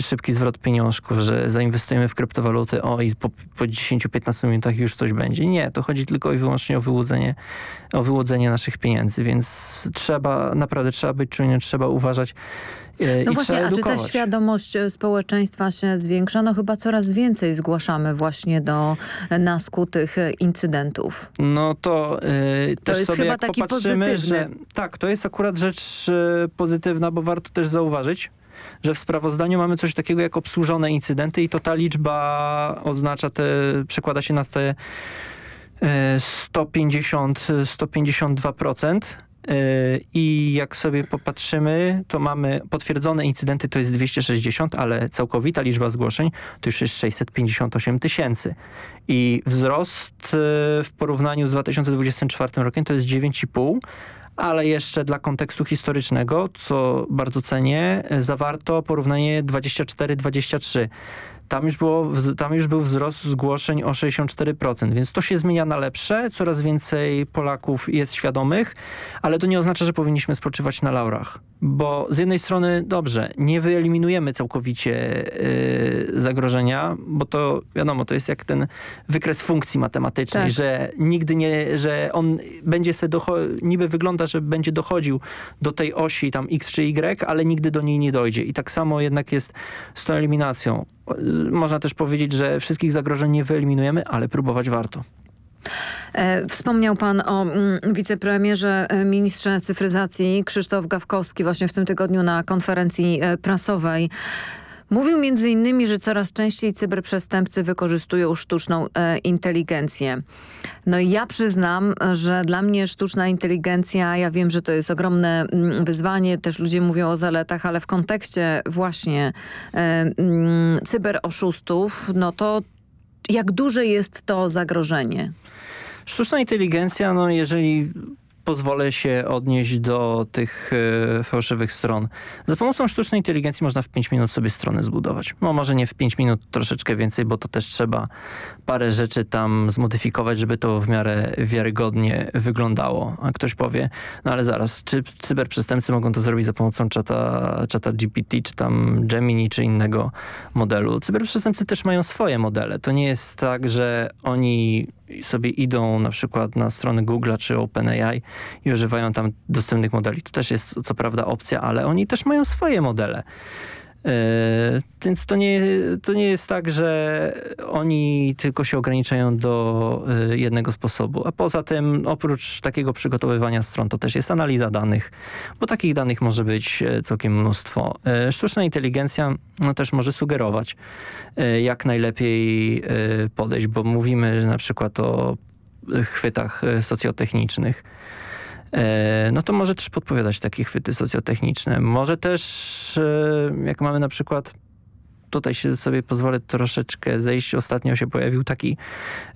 szybki zwrot pieniążków, że zainwestujemy w kryptowaluty o i po, po 10-15 minutach już coś będzie. Nie, to chodzi tylko i wyłącznie o wyłudzenie, o wyłudzenie naszych pieniędzy, więc trzeba, naprawdę trzeba być czujnym, trzeba uważać E, no właśnie, a czy ta świadomość e, społeczeństwa się zwiększa? No chyba coraz więcej zgłaszamy właśnie do nasku tych e, incydentów. No to yy, to też jest sobie chyba taki popatrzymy, pozytywny. że tak, to jest akurat rzecz pozytywna, bo warto też zauważyć, że w sprawozdaniu mamy coś takiego jak obsłużone incydenty i to ta liczba oznacza te, przekłada się na te 150, 152%. I jak sobie popatrzymy, to mamy potwierdzone incydenty to jest 260, ale całkowita liczba zgłoszeń to już jest 658 tysięcy. I wzrost e, w porównaniu z 2024 rokiem to jest 9,5, ale jeszcze dla kontekstu historycznego, co bardzo cenię, zawarto porównanie 24-23 tam już, było, tam już był wzrost zgłoszeń o 64%, więc to się zmienia na lepsze. Coraz więcej Polaków jest świadomych, ale to nie oznacza, że powinniśmy spoczywać na laurach. Bo z jednej strony, dobrze, nie wyeliminujemy całkowicie yy, zagrożenia, bo to wiadomo, to jest jak ten wykres funkcji matematycznej, tak. że nigdy nie, że on będzie se niby wygląda, że będzie dochodził do tej osi tam x czy y, ale nigdy do niej nie dojdzie. I tak samo jednak jest z tą eliminacją można też powiedzieć, że wszystkich zagrożeń nie wyeliminujemy, ale próbować warto. E, wspomniał pan o mm, wicepremierze, e, ministrze cyfryzacji Krzysztof Gawkowski właśnie w tym tygodniu na konferencji e, prasowej. Mówił innymi, że coraz częściej cyberprzestępcy wykorzystują sztuczną e, inteligencję. No i ja przyznam, że dla mnie sztuczna inteligencja, ja wiem, że to jest ogromne mm, wyzwanie, też ludzie mówią o zaletach, ale w kontekście właśnie e, mm, cyberoszustów, no to jak duże jest to zagrożenie? Sztuczna inteligencja, no jeżeli pozwolę się odnieść do tych e, fałszywych stron. Za pomocą sztucznej inteligencji można w 5 minut sobie stronę zbudować. No może nie w 5 minut, troszeczkę więcej, bo to też trzeba parę rzeczy tam zmodyfikować, żeby to w miarę wiarygodnie wyglądało. A ktoś powie, no ale zaraz, czy cyberprzestępcy mogą to zrobić za pomocą czata, czata GPT, czy tam Gemini, czy innego modelu? Cyberprzestępcy też mają swoje modele. To nie jest tak, że oni sobie idą na przykład na stronę Google'a czy OpenAI i używają tam dostępnych modeli. To też jest co prawda opcja, ale oni też mają swoje modele. Yy, więc to nie, to nie jest tak, że oni tylko się ograniczają do yy, jednego sposobu. A poza tym, oprócz takiego przygotowywania stron, to też jest analiza danych, bo takich danych może być e, całkiem mnóstwo. Sztuczna inteligencja no, też może sugerować, jak najlepiej podejść, bo mówimy na przykład o chwytach socjotechnicznych. E, no to może też podpowiadać takie chwyty socjotechniczne. Może też, e, jak mamy na przykład tutaj się sobie pozwolę troszeczkę zejść. Ostatnio się pojawił taki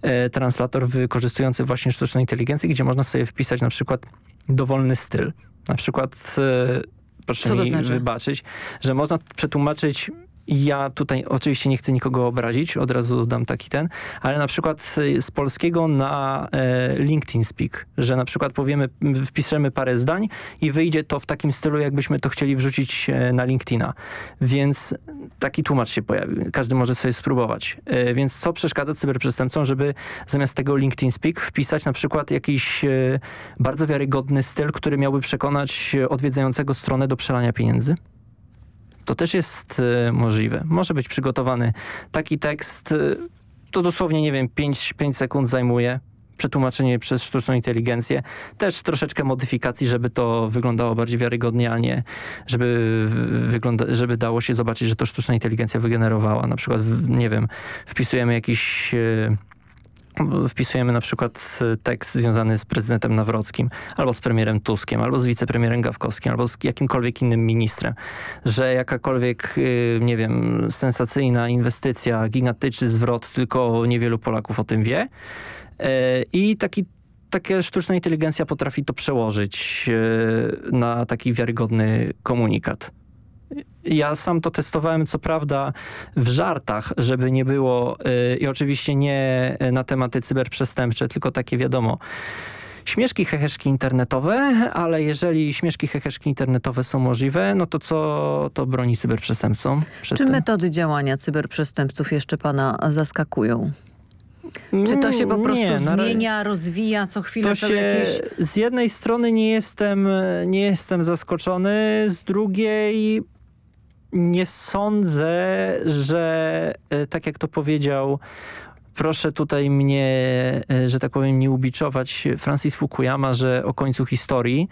e, translator wykorzystujący właśnie sztuczną inteligencję, gdzie można sobie wpisać na przykład dowolny styl. Na przykład, e, proszę mi znaczy? wybaczyć, że można przetłumaczyć ja tutaj oczywiście nie chcę nikogo obrazić, od razu dam taki ten, ale na przykład y, z polskiego na e, LinkedIn Speak, że na przykład powiemy, wpiszemy parę zdań i wyjdzie to w takim stylu, jakbyśmy to chcieli wrzucić e, na LinkedIna. Więc taki tłumacz się pojawił. Każdy może sobie spróbować. E, więc co przeszkadza cyberprzestępcom, żeby zamiast tego LinkedIn Speak wpisać na przykład jakiś bardzo wiarygodny styl, który miałby przekonać odwiedzającego stronę do przelania pieniędzy? To też jest e, możliwe. Może być przygotowany taki tekst, e, to dosłownie, nie wiem, 5, 5 sekund zajmuje przetłumaczenie przez sztuczną inteligencję. Też troszeczkę modyfikacji, żeby to wyglądało bardziej wiarygodnie, a nie żeby, wygląda, żeby dało się zobaczyć, że to sztuczna inteligencja wygenerowała. Na przykład, nie wiem, wpisujemy jakiś e, wpisujemy na przykład e, tekst związany z prezydentem Nawrockim, albo z premierem Tuskiem, albo z wicepremierem Gawkowskim, albo z jakimkolwiek innym ministrem, że jakakolwiek, e, nie wiem, sensacyjna inwestycja, gigantyczny zwrot, tylko niewielu Polaków o tym wie. E, I taki taka sztuczna inteligencja potrafi to przełożyć na taki wiarygodny komunikat. Ja sam to testowałem, co prawda w żartach, żeby nie było yy, i oczywiście nie na tematy cyberprzestępcze, tylko takie wiadomo, śmieszki heheszki internetowe, ale jeżeli śmieszki heheszki internetowe są możliwe, no to co to broni cyberprzestępcom? Czy tym? metody działania cyberprzestępców jeszcze pana zaskakują? Czy to się po mm, prostu nie, zmienia, rozwija co chwilę? To się, jakieś... Z jednej strony nie jestem, nie jestem zaskoczony, z drugiej nie sądzę, że e, tak jak to powiedział proszę tutaj mnie, e, że tak powiem, nie ubiczować Francis Fukuyama, że o końcu historii,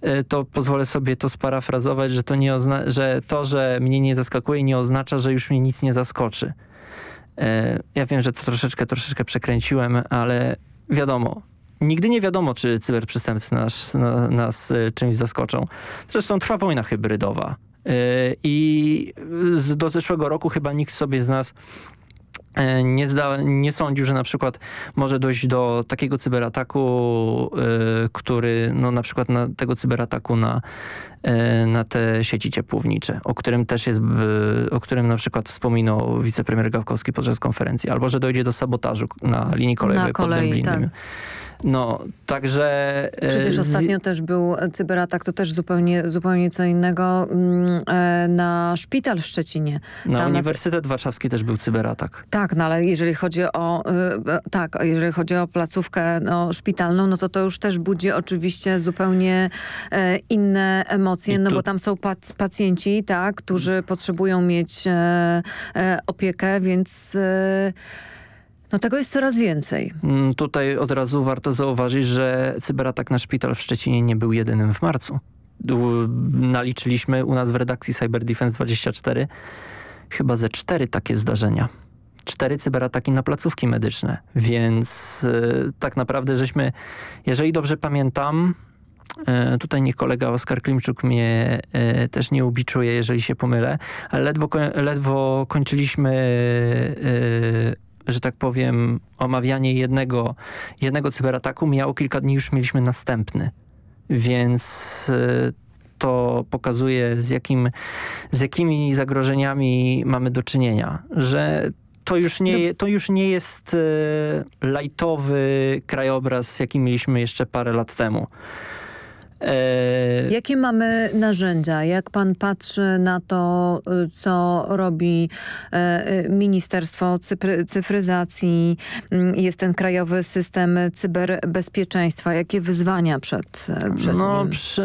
e, to pozwolę sobie to sparafrazować, że to, nie że to, że mnie nie zaskakuje, nie oznacza, że już mnie nic nie zaskoczy. Ja wiem, że to troszeczkę, troszeczkę przekręciłem, ale wiadomo, nigdy nie wiadomo, czy cyberprzestępcy nas, nas czymś zaskoczą. Zresztą trwa wojna hybrydowa. I do zeszłego roku chyba nikt sobie z nas e, nie, zda, nie sądził, że na przykład może dojść do takiego cyberataku, e, który no na przykład na tego cyberataku na, e, na te sieci ciepłownicze, o którym też jest, o którym na przykład wspominał wicepremier Gawkowski podczas konferencji, albo że dojdzie do sabotażu na linii kolejowej na kolei, pod Dęblinem. Tak. No, także... E, Przecież ostatnio też był cyberatak, to też zupełnie, zupełnie co innego mm, e, na szpital w Szczecinie. Na Tam Uniwersytet Warszawski też był cyberatak. Tak, no ale jeżeli chodzi o e, tak, jeżeli chodzi o placówkę no, szpitalną, no to to już też budzi oczywiście zupełnie inne emocje, no bo tam są pac pacjenci, tak, którzy potrzebują mieć opiekę, więc no tego jest coraz więcej. Mm, tutaj od razu warto zauważyć, że cyberatak na szpital w Szczecinie nie był jedynym w marcu. Naliczyliśmy u nas w redakcji Cyber Defense 24 chyba ze cztery takie zdarzenia. Cztery cyberataki na placówki medyczne, więc yy, tak naprawdę żeśmy, jeżeli dobrze pamiętam, yy, tutaj niech kolega Oskar Klimczuk mnie yy, też nie ubiczuje, jeżeli się pomylę, ale ledwo, ledwo kończyliśmy że tak powiem, omawianie jednego, jednego cyberataku miało kilka dni, już mieliśmy następny. Więc y, to pokazuje, z, jakim, z jakimi zagrożeniami mamy do czynienia. Że to już nie, no. to już nie jest y, lajtowy krajobraz, jaki mieliśmy jeszcze parę lat temu. E... Jakie mamy narzędzia? Jak pan patrzy na to, y, co robi e, y, Ministerstwo Cyfryzacji? Mm, jest ten krajowy system cyberbezpieczeństwa. Jakie wyzwania przed, e, przed no, nim? Przy,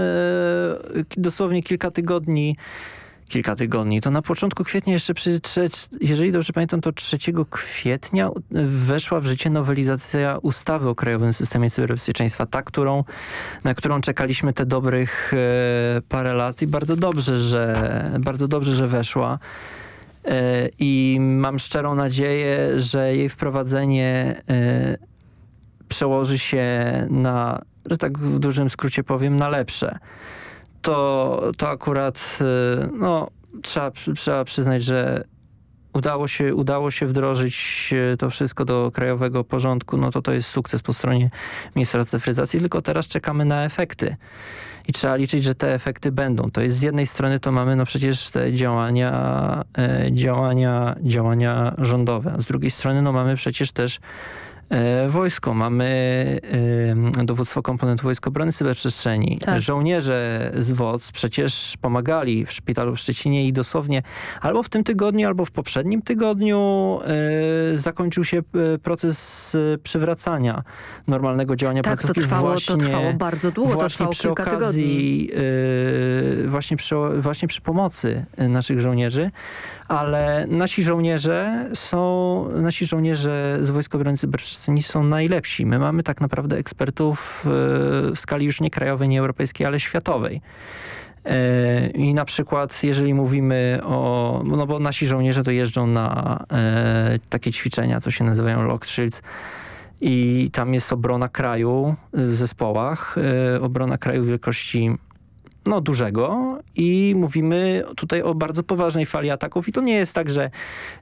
dosłownie kilka tygodni kilka tygodni. To na początku kwietnia jeszcze, przy, jeżeli dobrze pamiętam, to 3 kwietnia weszła w życie nowelizacja ustawy o Krajowym Systemie Cyberbezpieczeństwa, ta, którą, na którą czekaliśmy te dobrych e, parę lat i bardzo dobrze, że, bardzo dobrze, że weszła. E, I mam szczerą nadzieję, że jej wprowadzenie e, przełoży się na, że tak w dużym skrócie powiem, na lepsze to, to akurat y, no, trzeba, trzeba przyznać, że udało się, udało się wdrożyć y, to wszystko do krajowego porządku, no to to jest sukces po stronie Ministerstwa Cyfryzacji, tylko teraz czekamy na efekty. I trzeba liczyć, że te efekty będą. To jest z jednej strony to mamy no przecież te działania, e, działania, działania rządowe, z drugiej strony no mamy przecież też wojsko, mamy dowództwo komponentu Wojsk Obrony Cyberprzestrzeni. Tak. Żołnierze z WOC przecież pomagali w szpitalu w Szczecinie i dosłownie albo w tym tygodniu, albo w poprzednim tygodniu e, zakończył się e, proces przywracania normalnego działania tak, placówki. To trwało, właśnie, to trwało bardzo długo, to trwało przy kilka okazji, tygodni. Właśnie przy, właśnie przy pomocy naszych żołnierzy ale nasi żołnierze są, nasi żołnierze z Wojsk Obrony Cyberprzestrzeni są najlepsi. My mamy tak naprawdę ekspertów e, w skali już nie krajowej, nie europejskiej, ale światowej. E, I na przykład, jeżeli mówimy o, no bo nasi żołnierze to jeżdżą na e, takie ćwiczenia, co się nazywają Locked Shields, i tam jest obrona kraju w zespołach, obrona kraju wielkości no, dużego i mówimy tutaj o bardzo poważnej fali ataków i to nie jest tak, że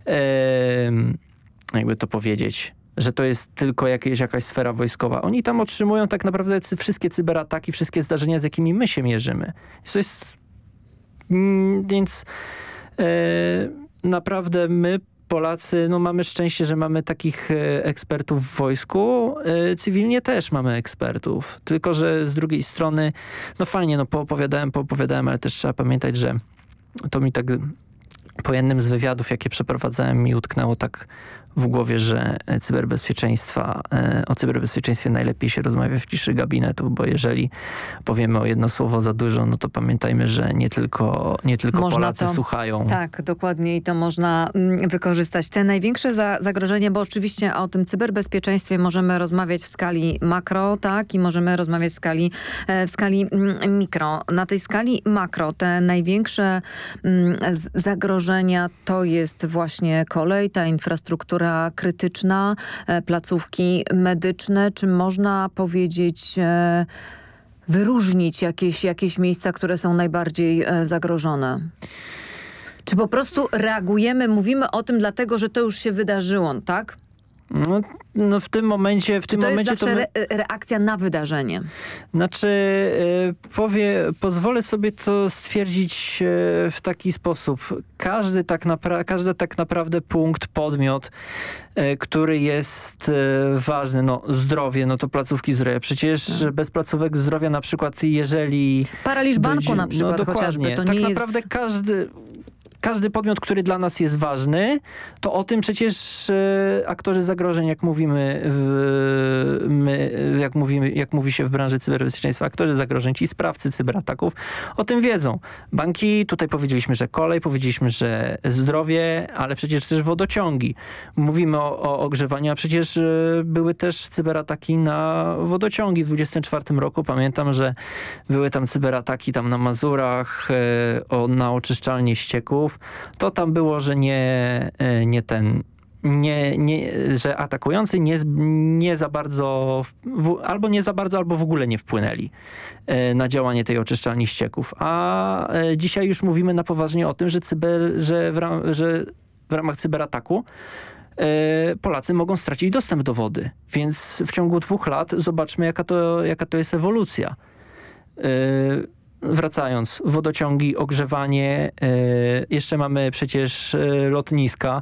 e, jakby to powiedzieć, że to jest tylko jakieś, jakaś sfera wojskowa. Oni tam otrzymują tak naprawdę cy, wszystkie cyberataki, wszystkie zdarzenia, z jakimi my się mierzymy. To jest Mm, więc e, naprawdę my Polacy, no mamy szczęście, że mamy takich e, ekspertów w wojsku. E, cywilnie też mamy ekspertów. Tylko, że z drugiej strony, no fajnie, no poopowiadałem, poopowiadałem, ale też trzeba pamiętać, że to mi tak po jednym z wywiadów, jakie przeprowadzałem, mi utknęło tak w głowie, że cyberbezpieczeństwa, e, o cyberbezpieczeństwie najlepiej się rozmawia w ciszy gabinetów, bo jeżeli powiemy o jedno słowo za dużo, no to pamiętajmy, że nie tylko, nie tylko można Polacy to, słuchają. Tak, dokładnie i to można mm, wykorzystać. Te największe za, zagrożenie, bo oczywiście o tym cyberbezpieczeństwie możemy rozmawiać w skali makro, tak, i możemy rozmawiać w skali, e, w skali mm, mikro. Na tej skali makro te największe mm, zagrożenia to jest właśnie kolej, ta infrastruktura infrastruktura krytyczna, e, placówki medyczne. Czy można powiedzieć e, wyróżnić jakieś, jakieś miejsca, które są najbardziej e, zagrożone? Czy po prostu reagujemy, mówimy o tym dlatego, że to już się wydarzyło, tak? No, no w tym momencie... W Czy tym to momencie jest zawsze to my... reakcja na wydarzenie? Znaczy, e, powie, pozwolę sobie to stwierdzić e, w taki sposób. Każdy tak, każdy tak naprawdę punkt, podmiot, e, który jest ważny, no zdrowie, no to placówki zdrowia. Przecież tak. bez placówek zdrowia na przykład jeżeli... Paraliż banku na przykład no, dokładnie. To tak naprawdę jest... każdy każdy podmiot, który dla nas jest ważny, to o tym przecież e, aktorzy zagrożeń, jak mówimy, w, my, jak, mówimy jak mówi się w branży cyberbezpieczeństwa, aktorzy zagrożeń, ci sprawcy cyberataków, o tym wiedzą. Banki, tutaj powiedzieliśmy, że kolej, powiedzieliśmy, że zdrowie, ale przecież też wodociągi. Mówimy o, o ogrzewaniu, a przecież e, były też cyberataki na wodociągi w 24 roku. Pamiętam, że były tam cyberataki tam na Mazurach, e, o, na oczyszczalnie ścieków to tam było, że nie, e, nie ten nie, nie, że atakujący nie, nie za bardzo, w, albo nie za bardzo, albo w ogóle nie wpłynęli e, na działanie tej oczyszczalni ścieków. A e, dzisiaj już mówimy na poważnie o tym, że, cyber, że, w, ram, że w ramach cyberataku Polacy mogą stracić dostęp do wody. Więc w ciągu dwóch lat zobaczmy, jaka to, jaka to jest ewolucja wracając, wodociągi, ogrzewanie, e, jeszcze mamy przecież e, lotniska.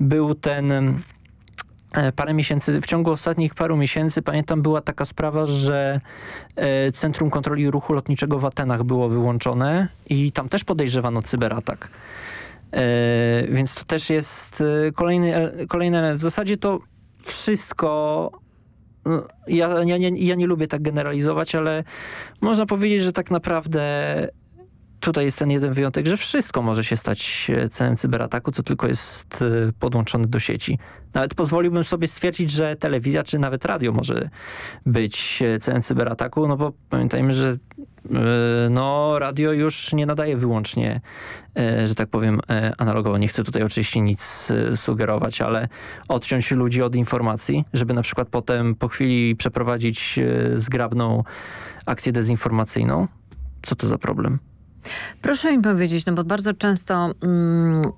Był ten e, parę miesięcy, w ciągu ostatnich paru miesięcy pamiętam była taka sprawa, że Centrum Kontroli Ruchu Lotniczego w Atenach było wyłączone i tam też podejrzewano cyberatak. Więc to też jest kolejny, kolejny element. W zasadzie to wszystko ja, ja, nie, ja nie lubię tak generalizować, ale można powiedzieć, że tak naprawdę tutaj jest ten jeden wyjątek, że wszystko może się stać e, celem cyberataku, co tylko jest e, podłączone do sieci. Nawet pozwoliłbym sobie stwierdzić, że telewizja czy nawet radio może być e, celem cyberataku, no bo pamiętajmy, że no, radio już nie nadaje wyłącznie, że tak powiem, analogowo. Nie chcę tutaj oczywiście nic sugerować, ale odciąć ludzi od informacji, żeby na przykład potem po chwili przeprowadzić zgrabną akcję dezinformacyjną. Co to za problem? Proszę mi powiedzieć, no bo bardzo często... Mm,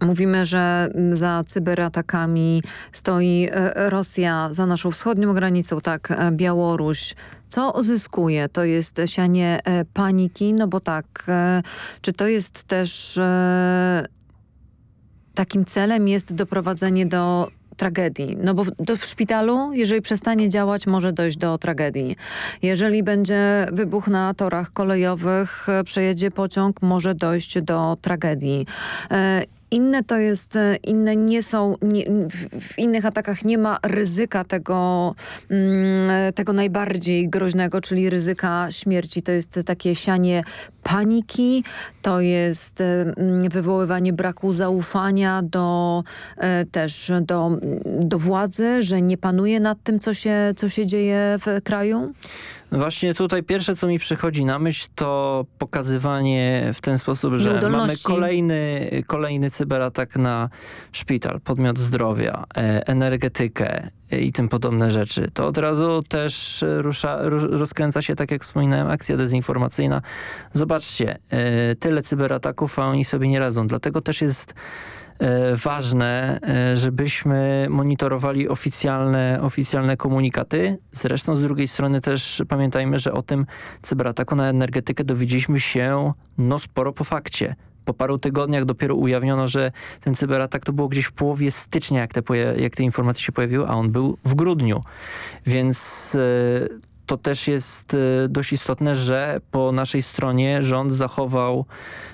Mówimy, że za cyberatakami stoi e, Rosja, za naszą wschodnią granicą, tak, e, Białoruś. Co zyskuje? To jest sianie e, paniki, no bo tak, czy to jest też takim celem jest doprowadzenie do tragedii. No bo w, w, szpitalu, jeżeli przestanie działać, może dojść do tragedii. Jeżeli będzie wybuch na torach kolejowych, przejedzie pociąg, może dojść do tragedii. Inne to jest, e, inne nie są, nie, w, w, innych atakach nie ma ryzyka tego, mm, tego najbardziej groźnego, czyli ryzyka śmierci. To jest takie sianie paniki, to jest mm, wywoływanie braku zaufania do e, też do, do władzy, że nie panuje nad tym, co się, co się dzieje w kraju? Właśnie tutaj pierwsze, co mi przychodzi na myśl, to pokazywanie w ten sposób, że mamy kolejny, kolejny cyberatak na szpital, podmiot zdrowia, e, energetykę i tym podobne rzeczy. To od razu też rusza, rozkręca się, tak jak wspominałem, akcja dezinformacyjna. Zobaczcie, e, tyle cyberataków, a oni sobie nie radzą. Dlatego też jest ważne, e, żebyśmy monitorowali oficjalne, oficjalne komunikaty. Zresztą z drugiej strony też pamiętajmy, że o tym cyberataku na energetykę dowiedzieliśmy się no sporo po fakcie po paru tygodniach dopiero ujawniono, że ten cyberatak to było gdzieś w połowie stycznia, jak te, jak te informacje się pojawiły, a on był w grudniu. Więc to też jest dość istotne, że po naszej stronie rząd zachował E,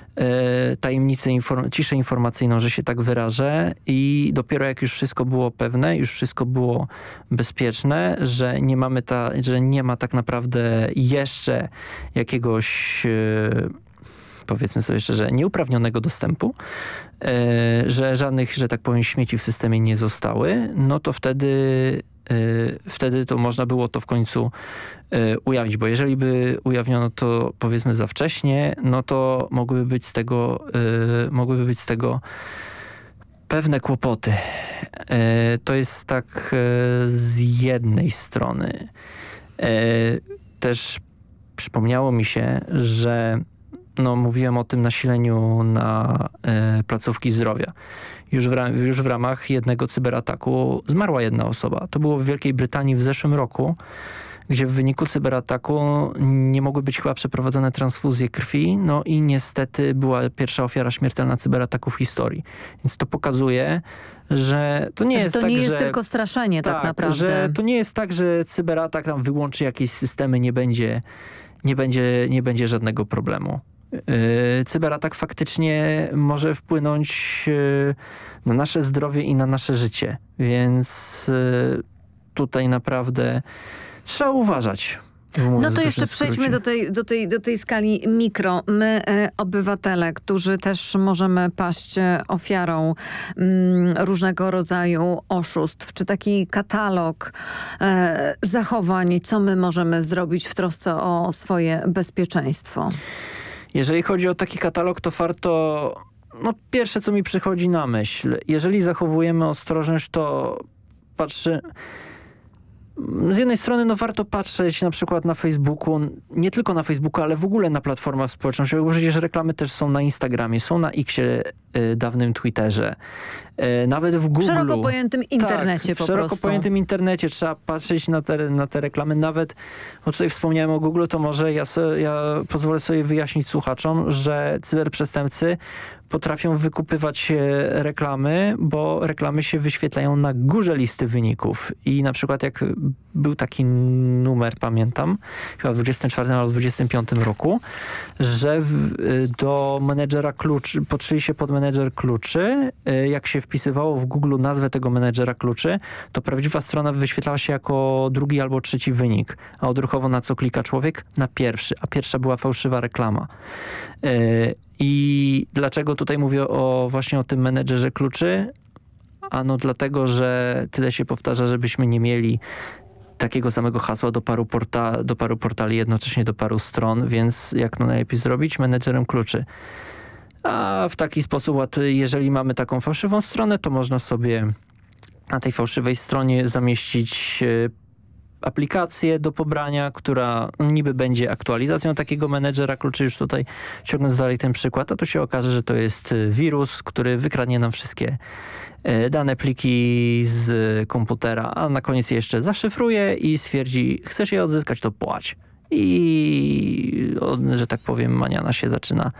tajemnicę, inform ciszę informacyjną, że się tak wyrażę. I dopiero jak już wszystko było pewne, już wszystko było bezpieczne, że nie mamy ta, że nie ma tak naprawdę jeszcze jakiegoś e, powiedzmy sobie szczerze, nieuprawnionego dostępu, e, że żadnych, że tak powiem, śmieci w systemie nie zostały, no to wtedy wtedy to można było to w końcu y, ujawnić, bo jeżeli by ujawniono to powiedzmy za wcześnie, no to mogłyby być z tego, y, mogłyby być z tego pewne kłopoty. To jest tak z jednej strony. Też przypomniało mi się, że no, mówiłem o tym nasileniu na placówki zdrowia już w, już w ramach jednego cyberataku zmarła jedna osoba. To było w Wielkiej Brytanii w zeszłym roku, gdzie w wyniku cyberataku nie mogły być chyba przeprowadzone transfuzje krwi, no i niestety była pierwsza ofiara śmiertelna cyberataku w historii. Więc to pokazuje, że to nie jest to tak, nie jest że, tylko straszenie tak, tak naprawdę. że to nie jest tak, że cyberatak tam wyłączy jakieś systemy, nie będzie, nie będzie, nie będzie żadnego problemu. Yy, cyberatak faktycznie może wpłynąć yy, na nasze zdrowie i na nasze życie, więc yy, tutaj naprawdę trzeba uważać. No to jeszcze przejdźmy do tej, do, tej, do tej skali mikro. My, e, obywatele, którzy też możemy paść e, ofiarą mm, różnego rodzaju oszustw, czy taki katalog e, zachowań, co my możemy zrobić w trosce o swoje bezpieczeństwo? Jeżeli chodzi o taki katalog, to warto... No pierwsze, co mi przychodzi na myśl, jeżeli zachowujemy ostrożność, to patrzy z jednej strony no warto patrzeć na przykład na Facebooku, nie tylko na Facebooku, ale w ogóle na platformach społecznościowych, bo przecież reklamy też są na Instagramie, są na Xie, y, dawnym Twitterze, nawet w Google. W szeroko pojętym internecie tak, po w szeroko prostu. pojętym internecie trzeba patrzeć na te, na te reklamy, nawet, bo tutaj wspomniałem o Google, to może ja, so, ja pozwolę sobie wyjaśnić słuchaczom, że cyberprzestępcy potrafią wykupywać reklamy, bo reklamy się wyświetlają na górze listy wyników. I na przykład jak był taki numer, pamiętam, chyba w 24 albo 25 roku, że w, do menedżera kluczy, podszyli się pod menedżer kluczy, jak się wpisywało w Google nazwę tego menedżera kluczy, to prawdziwa strona wyświetlała się jako drugi albo trzeci wynik, a odruchowo na co klika człowiek? Na pierwszy, a pierwsza była fałszywa reklama. E, I dlaczego tutaj mówię o właśnie o tym menedżerze kluczy? Ano dlatego, że tyle się powtarza, żebyśmy nie mieli takiego samego hasła do paru, porta, do paru portali, jednocześnie do paru stron, więc jak najlepiej zrobić? Menedżerem kluczy. A w taki sposób, jeżeli mamy taką fałszywą stronę, to można sobie na tej fałszywej stronie zamieścić e, aplikację do pobrania, która niby będzie aktualizacją takiego menedżera kluczy, już tutaj ciągnąc dalej ten przykład, a to się okaże, że to jest wirus, który wykradnie nam wszystkie e, dane pliki z komputera, a na koniec je jeszcze zaszyfruje i stwierdzi, chcesz je odzyskać, to płać. I, że tak powiem, maniana się zaczyna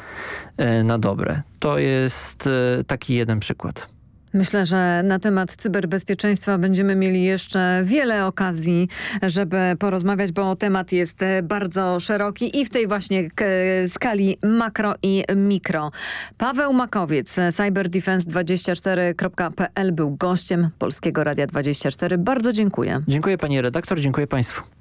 e, na dobre. To jest e, taki jeden przykład. Myślę, że na temat cyberbezpieczeństwa będziemy mieli jeszcze wiele okazji, żeby porozmawiać, bo temat jest bardzo szeroki i w tej właśnie skali makro i mikro. Paweł Makowiec, cyberdefense24.pl był gościem Polskiego Radia 24. Bardzo dziękuję. Dziękuję pani redaktor, dziękuję państwu.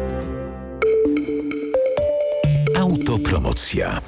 Autopromocja.